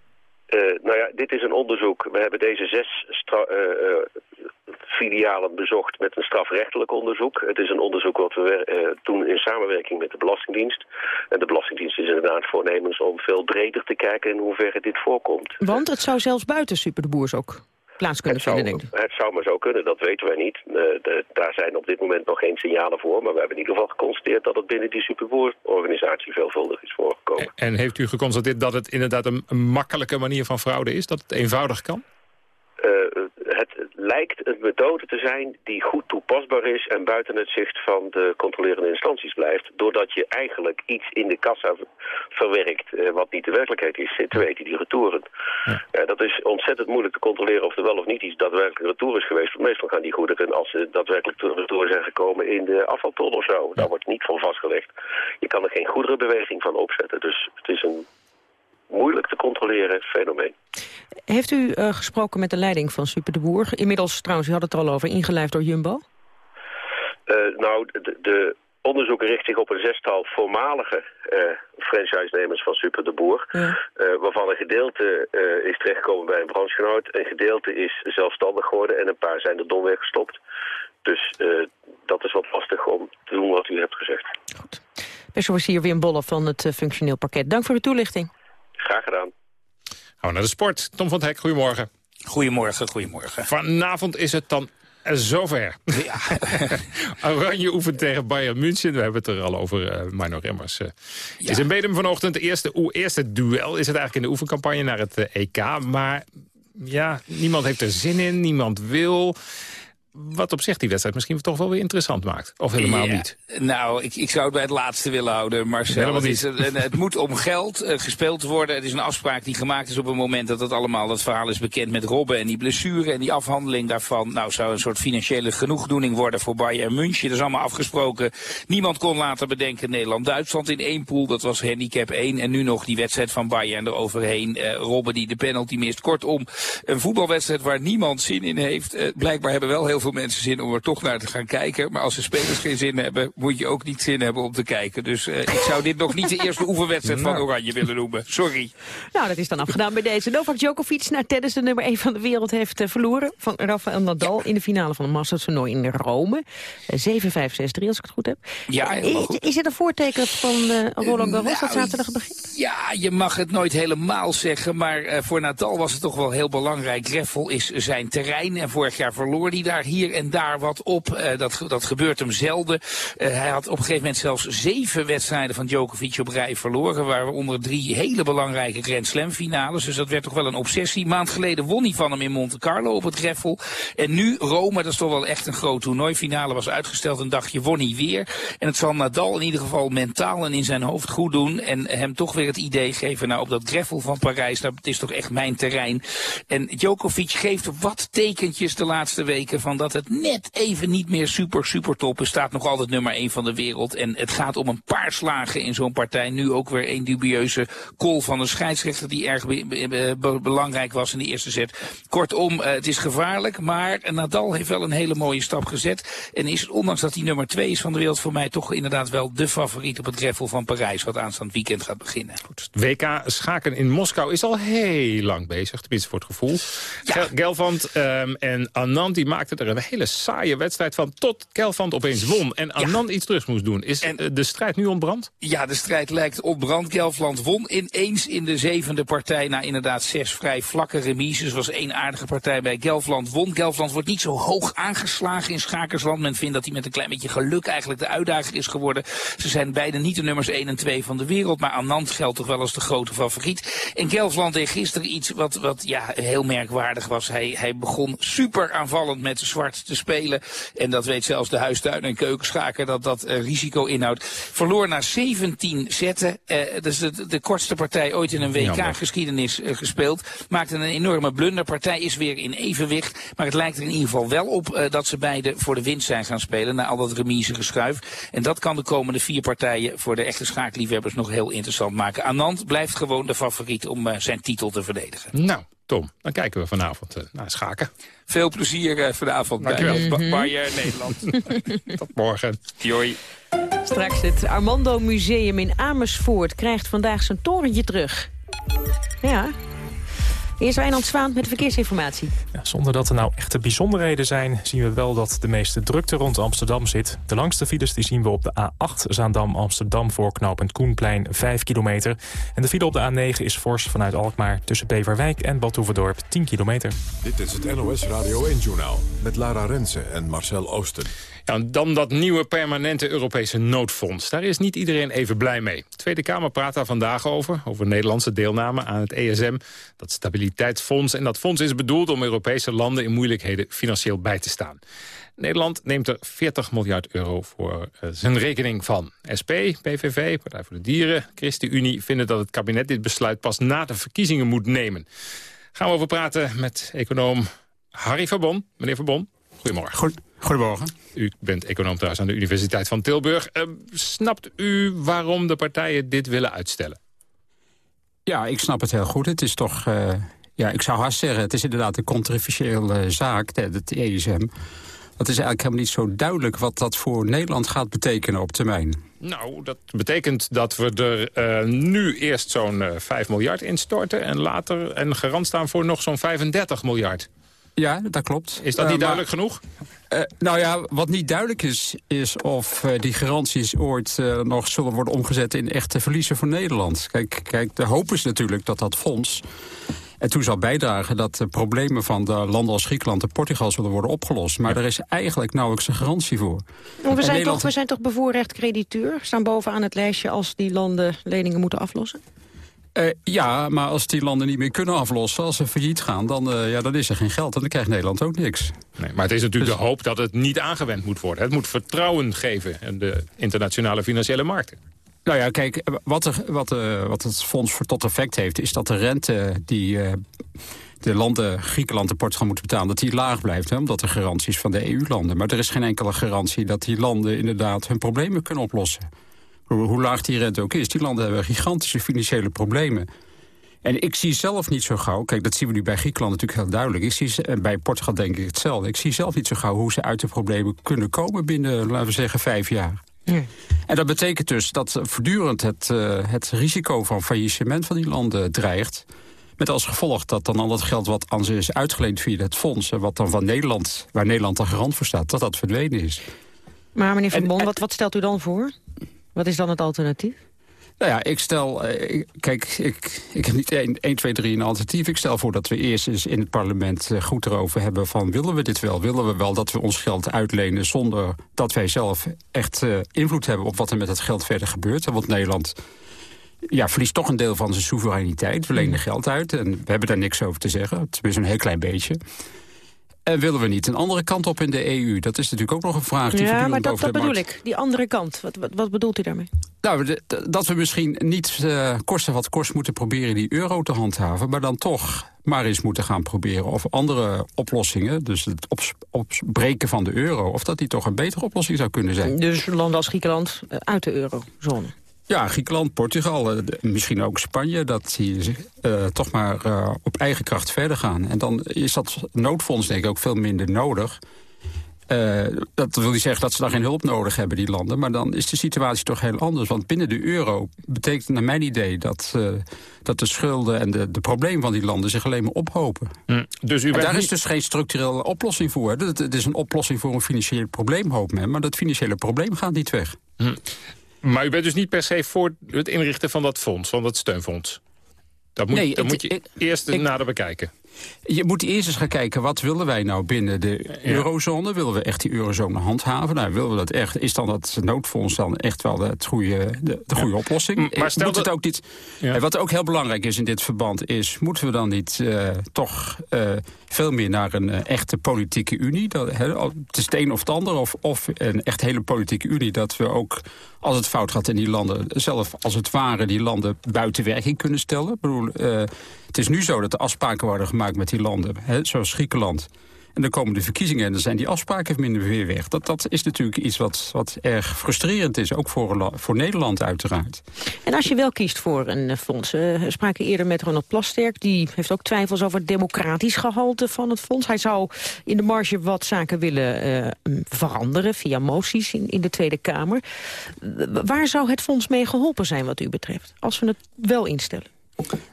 Uh, nou ja, dit is een onderzoek. We hebben deze zes filialen bezocht met een strafrechtelijk onderzoek. Het is een onderzoek wat we uh, doen in samenwerking met de Belastingdienst. En de Belastingdienst is inderdaad voornemens om veel breder te kijken in hoeverre dit voorkomt. Want het zou zelfs buiten Super de Boers ook plaats kunnen Het zou, vinden, denk ik. het zou maar zo kunnen, dat weten wij niet. Uh, de, daar zijn op dit moment nog geen signalen voor. Maar we hebben in ieder geval geconstateerd dat het binnen die superboer-organisatie veelvuldig is voorgekomen. En heeft u geconstateerd dat het inderdaad een, een makkelijke manier van fraude is? Dat het eenvoudig kan? Uh, het lijkt een methode te zijn die goed toepasbaar is en buiten het zicht van de controlerende instanties blijft. Doordat je eigenlijk iets in de kassa verwerkt uh, wat niet de werkelijkheid is. Te weten, die retouren. Ja. Uh, dat is ontzettend moeilijk te controleren of er wel of niet iets daadwerkelijk retour is geweest. Want meestal gaan die goederen, als ze daadwerkelijk retour zijn gekomen, in de afvalton of zo. Daar wordt niet van vastgelegd. Je kan er geen goederenbeweging van opzetten. Dus het is een moeilijk te controleren fenomeen. Heeft u uh, gesproken met de leiding van Super de Boer? Inmiddels, trouwens, u had het er al over, ingelijfd door Jumbo? Uh, nou, de, de, onderzoeken richt zich op een zestal voormalige uh, franchise-nemers van Super de Boer. Ja. waarvan een gedeelte is terechtgekomen bij een branchegenoot. Een gedeelte is zelfstandig geworden en een paar zijn er domweg gestopt. Dus dat is wat lastig om te doen wat u hebt gezegd. Goed. Persofficier Wim Bolle van het functioneel pakket. Dank voor uw toelichting. Graag gedaan. Gaan we naar de sport. Tom van het Hek, goedemorgen. Goedemorgen, goedemorgen. Vanavond is het dan zover. Ja. Oranje oefent tegen Bayern München. We hebben het er al over, uh, Mino Remmers. Uh, ja. is in Bedum vanochtend het eerste, eerste duel. Is het eigenlijk in de oefencampagne naar het uh, EK. Maar ja, niemand heeft er zin in, niemand wil wat op zich die wedstrijd misschien toch wel weer interessant maakt. Of helemaal ja, niet. Nou, ik, ik zou het bij het laatste willen houden. Marcel. Het, is, het, moet om geld uh, gespeeld worden. Het is een afspraak die gemaakt is op het moment dat het allemaal... dat verhaal is bekend met Robben en die blessure en die afhandeling daarvan. Nou, zou een soort financiële genoegdoening worden voor Bayern München. Dat is allemaal afgesproken. Niemand kon later bedenken Nederland-Duitsland in één pool. Dat was handicap 1. En nu nog die wedstrijd van Bayern eroverheen. Uh, Robben die de penalty mist. Kortom, een voetbalwedstrijd waar niemand zin in heeft. Uh, blijkbaar hebben wel heel veel mensen zin om er toch naar te gaan kijken. Maar als de spelers geen zin hebben, moet je ook niet zin hebben om te kijken. Dus uh, ik zou dit nog niet de eerste oefenwedstrijd van Oranje willen noemen. Sorry. Nou, dat is dan afgedaan bij deze. Novak Djokovic naar tennis de nummer 1 van de wereld heeft uh, verloren. Van Rafael Nadal in de finale van de Masters toernooi in Rome. Uh, 7-5, 6-3 als ik het goed heb. Ja, is, is het een voorteken van uh, Roland Garros nou, dat zaterdag begint? Ja, je mag het nooit helemaal zeggen. Maar uh, voor Nadal was het toch wel heel belangrijk. Greffel is zijn terrein. En vorig jaar verloor hij daar. Hier en daar wat op. dat, dat gebeurt hem zelden. hij had op een gegeven moment zelfs zeven wedstrijden van Djokovic op rij verloren. Waaronder drie hele belangrijke Grand Slam finales. Dus dat werd toch wel een obsessie. Maand geleden won hij van hem in Monte Carlo op het greffel. En nu Rome, dat is toch wel echt een groot toernooi. Finale was uitgesteld, een dagje won hij weer. En het zal Nadal in ieder geval mentaal en in zijn hoofd goed doen. En hem toch weer het idee geven, nou op dat greffel van Parijs, dat is toch echt mijn terrein. En Djokovic geeft wat tekentjes de laatste weken van dat het net even niet meer super, super top is. Staat nog altijd nummer 1 van de wereld. En het gaat om een paar slagen in zo'n partij. Nu ook weer een dubieuze call van een scheidsrechter die erg belangrijk was in de eerste set. Kortom, uh, het is gevaarlijk, maar Nadal heeft wel een hele mooie stap gezet. En is, ondanks dat hij nummer 2 is van de wereld, voor mij toch inderdaad wel de favoriet op het greffel van Parijs, wat aanstaand weekend gaat beginnen. Goed, WK schaken in Moskou is al heel lang bezig, tenminste voor het gevoel. Ja. Gelvand um, en Anand die maakten er een hele saaie wedstrijd van, tot Gelvand opeens won en Anand iets terug moest doen. Is en, de strijd nu ontbrand? Ja, de strijd lijkt ontbrand. Gelvand won ineens in de zevende partij na inderdaad zes vrij vlakke remises. was één aardige partij bij Gelfland won. Gelfland wordt niet zo hoog aangeslagen in schakersland. Men vindt dat hij met een klein beetje geluk eigenlijk de uitdager is geworden. Ze zijn beide niet de nummers 1 en 2 van de wereld. Maar Anand geldt toch wel als de grote favoriet. En Gelfland deed gisteren iets wat, wat ja, heel merkwaardig was. Hij, hij begon super aanvallend met zwart te spelen. En dat weet zelfs de huistuin- en keukenschaker dat dat uh, risico inhoudt. Verloor na 17 zetten. Uh, dat is de, de kortste partij ooit in een WK-geschiedenis uh, gespeeld. Maakte een enorme blunder. Partij is weer in evenwicht. Maar het lijkt er in ieder geval wel op dat ze beide voor de winst zijn gaan spelen. Na al dat remise geschuif. En dat kan de komende vier partijen voor de echte schaakliefhebbers nog heel interessant maken. Anand blijft gewoon de favoriet om zijn titel te verdedigen. Nou, Tom, dan kijken we vanavond uh, naar schaken. Veel plezier uh, vanavond Dankjewel. bij Bayern Nederland. Tot morgen. Joi. Straks het Armando Museum in Amersfoort krijgt vandaag zijn torentje terug. Ja, Eerst Wijnand Zwaan met de verkeersinformatie. Ja, zonder dat er nou echte bijzonderheden zijn... zien we wel dat de meeste drukte rond Amsterdam zit. De langste files die zien we op de A8 Zaandam-Amsterdam... voor knooppunt Koenplein 5 kilometer. En de file op de A9 is fors vanuit Alkmaar... tussen Beverwijk en Badhoevedorp 10 kilometer. Dit is het NOS Radio 1-journaal met Lara Rensen en Marcel Oosten. Dan dat nieuwe permanente Europese noodfonds. Daar is niet iedereen even blij mee. De Tweede Kamer praat daar vandaag over, over Nederlandse deelname aan het ESM, dat stabiliteitsfonds. En dat fonds is bedoeld om Europese landen in moeilijkheden financieel bij te staan. Nederland neemt er 40 miljard euro voor uh, zijn rekening van. SP, PVV, Partij voor de Dieren, ChristenUnie vinden dat het kabinet dit besluit pas na de verkiezingen moet nemen. Gaan we over praten met econoom Harry Verbon. Meneer Verbon, goedemorgen. Goed. Goedemorgen. U bent econoom trouwens aan de Universiteit van Tilburg. Uh, snapt u waarom de partijen dit willen uitstellen? Ja, ik snap het heel goed. Het is toch, uh, ja, ik zou haast zeggen, het is inderdaad een controversiële zaak, het ESM. Het is eigenlijk helemaal niet zo duidelijk wat dat voor Nederland gaat betekenen op termijn. Nou, dat betekent dat we er uh, nu eerst zo'n uh, 5 miljard instorten... en later en garant staan voor nog zo'n 35 miljard. Ja, dat klopt. Is dat niet uh, duidelijk maar, genoeg? Uh, nou ja, wat niet duidelijk is, is of uh, die garanties ooit nog zullen worden omgezet in echte verliezen voor Nederland. Kijk, kijk, de hoop is natuurlijk dat dat fonds en toen zal bijdragen dat de problemen van de landen als Griekenland en Portugal zullen worden opgelost. Maar ja. er is eigenlijk nauwelijks een garantie voor. We zijn, Nederland... toch, we zijn toch bevoorrecht crediteur? Staan bovenaan het lijstje als die landen leningen moeten aflossen? Uh, ja, maar als die landen niet meer kunnen aflossen, als ze failliet gaan, dan, uh, ja, dan is er geen geld en dan krijgt Nederland ook niks. Nee, maar het is natuurlijk dus... de hoop dat het niet aangewend moet worden. Het moet vertrouwen geven in de internationale financiële markten. Nou ja, kijk, wat, er, wat, uh, wat het fonds voor tot effect heeft... is dat de rente die de landen, Griekenland en Portugal moeten betalen... dat die laag blijft, hè, omdat er garanties van de EU-landen. Maar er is geen enkele garantie dat die landen inderdaad hun problemen kunnen oplossen. Hoe, laag die rente ook is, die landen hebben gigantische financiële problemen. En ik zie zelf niet zo gauw, kijk dat zien we nu bij Griekenland natuurlijk heel duidelijk. Ik zie, bij Portugal denk ik hetzelfde. Ik zie zelf niet zo gauw hoe ze uit de problemen kunnen komen binnen, laten we zeggen, vijf jaar. Ja. En dat betekent dus dat voortdurend het, uh, het risico van faillissement van die landen dreigt. Met als gevolg dat dan al dat geld wat aan ze is uitgeleend via het fonds... en wat dan van Nederland, waar Nederland dan garant voor staat, dat dat verdwenen is. Maar meneer Van Bon, wat, wat stelt u dan voor? Wat is dan het alternatief? Nou ja, ik stel... eh, kijk, ik, ik heb niet 1, 1, 2, 3 een alternatief. Ik stel voor dat we eerst eens in het parlement eh, goed erover hebben... van willen we dit wel? Willen we wel dat we ons geld uitlenen... zonder dat wij zelf echt eh, invloed hebben op wat er met het geld verder gebeurt? Want Nederland ja, verliest toch een deel van zijn soevereiniteit. We lenen geld uit en we hebben daar niks over te zeggen. Tenminste een heel klein beetje. En willen we niet een andere kant op in de EU? Dat is natuurlijk ook nog een vraag die Ja, maar dat, bedoel markt... ik. Die andere kant. Wat, wat, wat bedoelt u daarmee? Nou, de- de- dat we misschien niet eh, kosten wat kost moeten proberen die euro te handhaven... maar dan toch maar eens moeten gaan proberen of andere oplossingen... dus het ops- opbreken van de euro, of dat die toch een betere oplossing zou kunnen zijn. Dus landen als Griekenland eh, uit de eurozone. Ja, Griekenland, Portugal, eh, misschien ook Spanje... dat die eh, toch maar eh, op eigen kracht verder gaan. En dan is dat noodfonds denk ik ook veel minder nodig... Dat wil niet zeggen dat ze daar geen hulp nodig hebben, die landen. Maar dan is de situatie toch heel anders. Want binnen de euro betekent naar mijn idee... dat, dat de schulden en de, de problemen van die landen zich alleen maar ophopen. Dus u en daar is dus geen structurele oplossing voor. Het, is een oplossing voor een financieel probleem, hoopt men. Maar dat financiële probleem gaat niet weg. Maar u bent dus niet per se voor het inrichten van dat fonds, van dat steunfonds? Dat moet, Nee, dat het- moet je ik- eerst ik- nader bekijken. Je moet eerst eens gaan kijken, wat willen wij nou binnen de eurozone? Willen we echt die eurozone handhaven? Nou, willen we dat echt? Is dan dat noodfonds dan echt wel het goede, de, de goede oplossing? M- maar stel moet het ook niet, Ja. Wat ook heel belangrijk is in dit verband is... moeten we dan niet eh, toch eh, veel meer naar een eh, echte politieke unie? Dat, het is het een of het ander. Of, of een echt hele politieke unie. Dat we ook, als het fout gaat in die landen... zelf als het ware die landen buiten werking kunnen stellen. Ik bedoel, het is nu zo dat er afspraken worden gemaakt met die landen. Hè, zoals Griekenland. En dan komen de verkiezingen en dan zijn die afspraken minder weer weg. Dat, dat is natuurlijk iets wat, wat erg frustrerend is. Ook voor, voor Nederland uiteraard. En als je wel kiest voor een eh, fonds, eh, we spraken eerder met Ronald Plasterk... die heeft ook twijfels over het democratisch gehalte van het fonds. Hij zou in de marge wat zaken willen eh, veranderen via moties in, in de Tweede Kamer. Waar zou het fonds mee geholpen zijn wat u betreft, als we het wel instellen?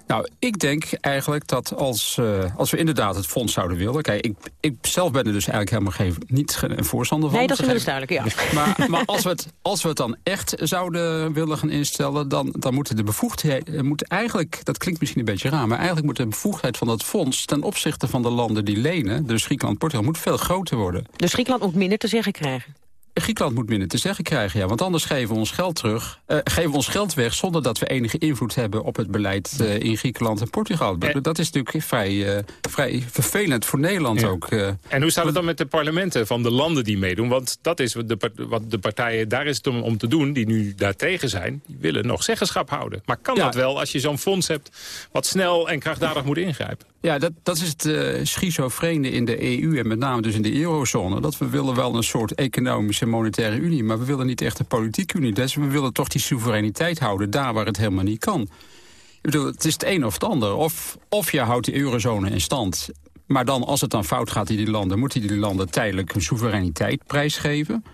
Nou, ik denk eigenlijk dat als, eh, als we inderdaad het fonds zouden willen... Kijk, ik, ik zelf ben er dus eigenlijk helemaal geen, niet een voorstander van. Nee, dat is duidelijk, ja. Maar, maar als, we het, als we het dan echt zouden willen gaan instellen... dan, dan moeten de bevoegdheden... Moet eigenlijk, dat klinkt misschien een beetje raar... maar eigenlijk moet de bevoegdheid van dat fonds... ten opzichte van de landen die lenen... dus Griekenland, Portugal, moet veel groter worden. Dus Griekenland moet minder te zeggen krijgen. Griekenland moet minder te zeggen krijgen, ja. Want anders geven we ons geld terug. eh, geven we ons geld weg zonder dat we enige invloed hebben op het beleid eh, in Griekenland en Portugal. Dat is natuurlijk vrij, eh, vrij vervelend voor Nederland Ja. ook. En hoe staat het dan met de parlementen van de landen die meedoen? Want dat is wat de, wat de partijen, daar is het om, om te doen, die nu daartegen zijn. Die willen nog zeggenschap houden. Maar kan Ja. dat wel als je zo'n fonds hebt wat snel en krachtdadig moet ingrijpen? Ja, dat, dat is het eh schizofrene in de EU en met name dus in de eurozone. Dat we willen wel een soort economische en monetaire unie, maar we willen niet echt een politieke unie. Dus we willen toch die soevereiniteit houden daar waar het helemaal niet kan. Ik bedoel, het is het een of het ander. Of, of je houdt die eurozone in stand, maar dan als het dan fout gaat in die landen, moeten die landen tijdelijk hun soevereiniteit prijsgeven.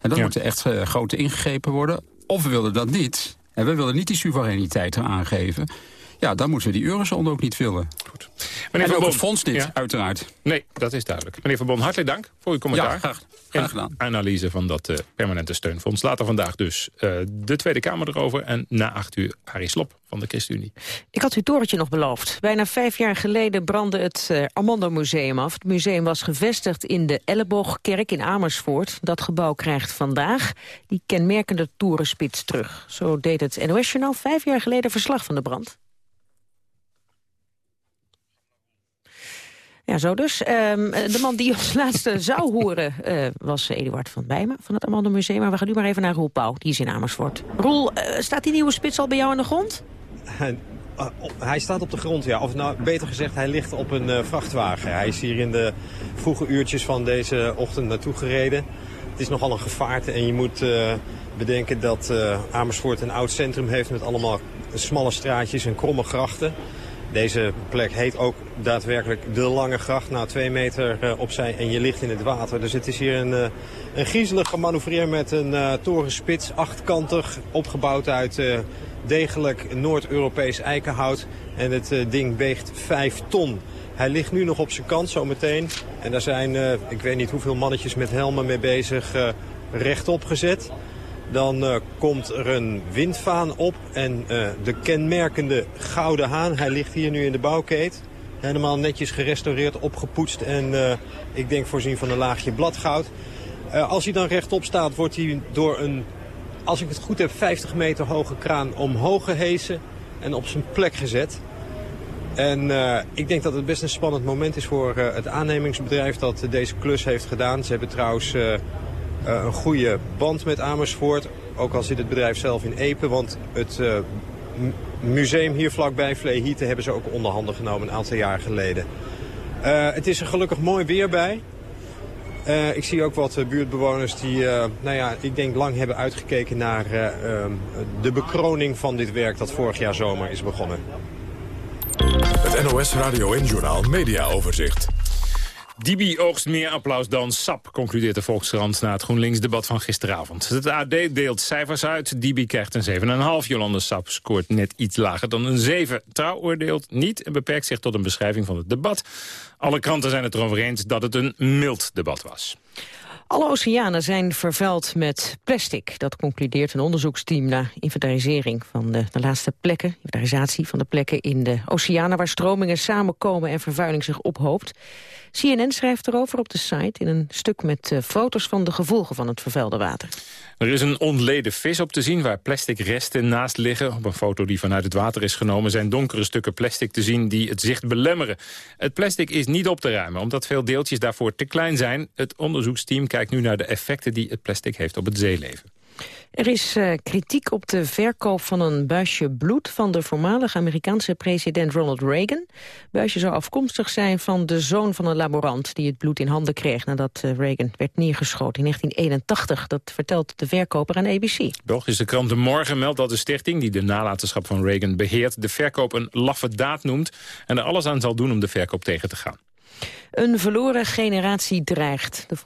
En dan Ja. moet er echt eh, grote ingegrepen worden. Of we willen dat niet. En we willen niet die soevereiniteit eraan geven. Ja, dan moeten we die eurozone ook niet willen. en ook Verbond. het fonds niet, Ja. uiteraard. Nee, dat is duidelijk. Meneer Verbond, hartelijk dank voor uw commentaar. Ja, graag- graag En gedaan. analyse van dat eh, permanente steunfonds. Later vandaag dus eh, de Tweede Kamer erover. En na acht uur Harry Slop van de ChristenUnie. Ik had uw torentje nog beloofd. Bijna vijf jaar geleden brandde het eh, Armando Museum af. Het museum was gevestigd in de Elleboogkerk in Amersfoort. Dat gebouw krijgt vandaag die kenmerkende torenspits terug. Zo deed het NOS-journaal vijf jaar geleden verslag van de brand. Ja, zo dus. Ehm, eh, de man die ons laatste zou horen eh, was Eduard van Bijmen van het Armando Museum. Maar we gaan nu maar even naar Roel Pauw, die is in Amersfoort. Roel, eh, staat die nieuwe spits al bij jou aan de grond? Hij, staat op de grond, ja. Of nou, beter gezegd, hij ligt op een vrachtwagen. Hij is hier in de vroege uurtjes van deze ochtend naartoe gereden. Het is nogal een gevaarte en je moet bedenken dat Amersfoort een oud centrum heeft met allemaal smalle straatjes en kromme grachten. Deze plek heet ook daadwerkelijk de Lange Gracht. Nou, twee meter eh, opzij en je ligt in het water. Dus het is hier een, eh, een griezelige manoeuvreer met een eh, torenspits, achtkantig, opgebouwd uit degelijk Noord-Europees eikenhout. En het ding weegt 5 ton. Hij ligt nu nog op zijn kant zometeen. En daar zijn, ik weet niet hoeveel mannetjes met helmen mee bezig, rechtop gezet. Dan uh, komt er een windvaan op en uh, de kenmerkende gouden haan. Hij ligt hier nu in de bouwkeet. Helemaal netjes gerestaureerd, opgepoetst en uh, ik denk voorzien van een laagje bladgoud. als hij dan rechtop staat, wordt hij door een, als ik het goed heb, 50 meter hoge kraan omhoog gehesen en op zijn plek gezet. En ik denk dat het best een spannend moment is voor het aannemingsbedrijf dat deze klus heeft gedaan. Ze hebben trouwens een goede band met Amersfoort. Ook al zit het bedrijf zelf in Epen, want het museum hier vlakbij, Vleehieten, hebben ze ook onderhanden genomen een aantal jaar geleden. het is er gelukkig mooi weer bij. ik zie ook wat buurtbewoners die, nou ja, ik denk lang hebben uitgekeken naar de bekroning van dit werk dat vorig jaar zomer is begonnen. Het NOS Radio en Journal Media Overzicht. Dibi oogst meer applaus dan SAP, concludeert de Volkskrant na het GroenLinks-debat van gisteravond. Het AD deelt cijfers uit. Dibi krijgt een 7,5. Jolande Sap scoort net iets lager dan een 7. Trouw oordeelt niet en beperkt zich tot een beschrijving van het debat. Alle kranten zijn het erover eens dat het een mild debat was. Alle oceanen zijn vervuild met plastic. Dat concludeert een onderzoeksteam na inventarisering van de, de, laatste plekken, inventarisatie van de plekken in de oceanen waar stromingen samenkomen en vervuiling zich ophoopt. CNN schrijft erover op de site in een stuk met uh, foto's van de gevolgen van het vervuilde water. Er is een ontleden vis op te zien waar plastic resten naast liggen. Op een foto die vanuit het water is genomen zijn donkere stukken plastic te zien die het zicht belemmeren. Het plastic is niet op te ruimen omdat veel deeltjes daarvoor te klein zijn. Het onderzoeksteam kijkt nu naar de effecten die het plastic heeft op het zeeleven. Er is uh, kritiek op de verkoop van een buisje bloed van de voormalige Amerikaanse president Ronald Reagan. Het buisje zou afkomstig zijn van de zoon van een laborant die het bloed in handen kreeg nadat uh, Reagan werd neergeschoten in 1981. Dat vertelt de verkoper aan ABC. Belgische krant De Morgen meldt dat de stichting die de nalatenschap van Reagan beheert de verkoop een laffe daad noemt en er alles aan zal doen om de verkoop tegen te gaan. Een verloren generatie dreigt. De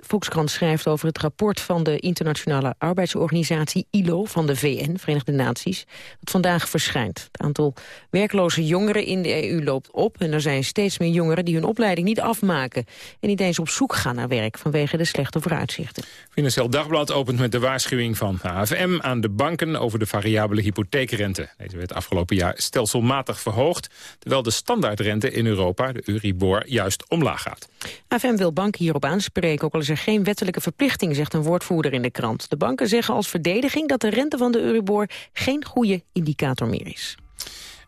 Volkskrant schrijft over het rapport van de Internationale Arbeidsorganisatie ILO van de VN, Verenigde Naties, dat vandaag verschijnt. Het aantal werkloze jongeren in de EU loopt op en er zijn steeds meer jongeren die hun opleiding niet afmaken en niet eens op zoek gaan naar werk vanwege de slechte vooruitzichten. Financieel Dagblad opent met de waarschuwing van AFM aan de banken over de variabele hypotheekrente. Deze werd afgelopen jaar stelselmatig verhoogd, terwijl de standaardrente in Europa, de Euribor, juist omlaag gaat. AFM wil banken hierop aanspreken, ook al is er geen wettelijke verplichting, zegt een woordvoerder in de krant. De banken zeggen als verdediging dat de rente van de Euribor geen goede indicator meer is.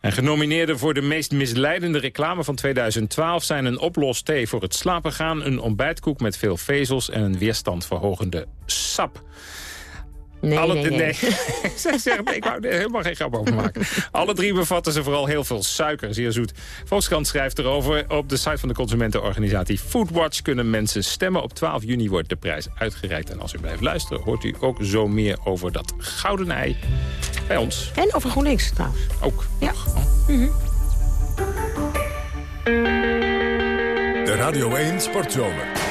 En genomineerden voor de meest misleidende reclame van 2012 zijn een oplos-thee voor het slapen gaan, een ontbijtkoek met veel vezels en een weerstandverhogende sap. Nee, Alle, nee, nee. Zij zeggen, ik wou er helemaal geen grap over maken. Alle drie bevatten ze vooral heel veel suiker, zeer zoet. Volkskrant schrijft erover. Op de site van de consumentenorganisatie Foodwatch kunnen mensen stemmen. Op 12 juni wordt de prijs uitgereikt. En als u blijft luisteren, hoort u ook zo meer over dat gouden ei bij ons. En over GroenLinks trouwens. Ook. Ja. Mhm. De Radio 1 Sportzomer.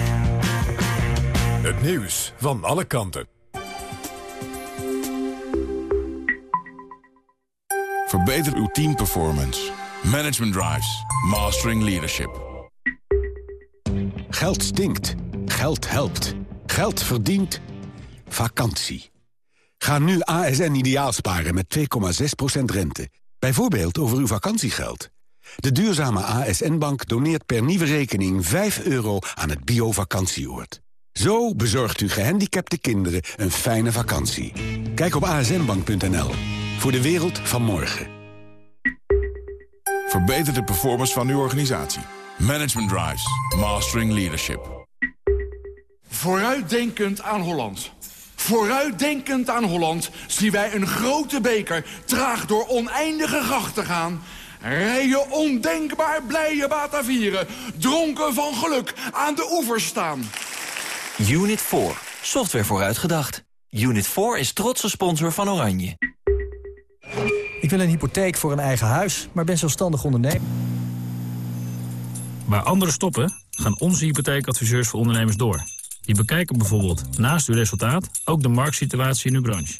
Het nieuws van alle kanten. Verbeter uw teamperformance. Management Drives. Mastering Leadership. Geld stinkt. Geld helpt. Geld verdient. Vakantie. Ga nu ASN ideaal sparen met 2,6% rente. Bijvoorbeeld over uw vakantiegeld. De duurzame ASN-bank doneert per nieuwe rekening 5 euro aan het bio-vakantieoord. Zo bezorgt u gehandicapte kinderen een fijne vakantie. Kijk op asnbank.nl. Voor de wereld van morgen. Verbeter de performance van uw organisatie. Management Drives. Mastering Leadership. Vooruitdenkend aan Holland. Vooruitdenkend aan Holland zien wij een grote beker traag door oneindige grachten gaan. Rijen ondenkbaar blije Batavieren, dronken van geluk aan de oevers staan. Unit 4. Software vooruitgedacht. Unit 4 is trotse sponsor van Oranje. Ik wil een hypotheek voor een eigen huis, maar ben zelfstandig ondernemer. Waar anderen stoppen, gaan onze hypotheekadviseurs voor ondernemers door. Die bekijken bijvoorbeeld naast uw resultaat ook de marktsituatie in uw branche.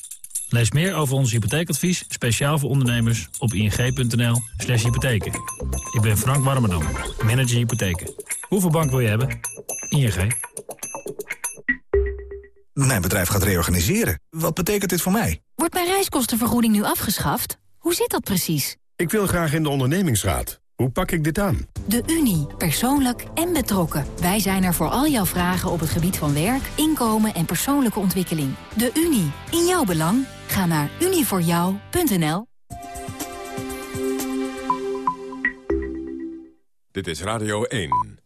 Lees meer over ons hypotheekadvies, speciaal voor ondernemers, op ing.nl slash hypotheken. Ik ben Frank Warmerdam, manager hypotheken. Hoeveel bank wil je hebben? ING. Mijn bedrijf gaat reorganiseren. Wat betekent dit voor mij? Wordt mijn reiskostenvergoeding nu afgeschaft? Hoe zit dat precies? Ik wil graag in de ondernemingsraad. Hoe pak ik dit aan? De Unie. Persoonlijk en betrokken. Wij zijn er voor al jouw vragen op het gebied van werk, inkomen en persoonlijke ontwikkeling. De Unie. In jouw belang. Ga naar unievoorjou.nl Dit is Radio 1.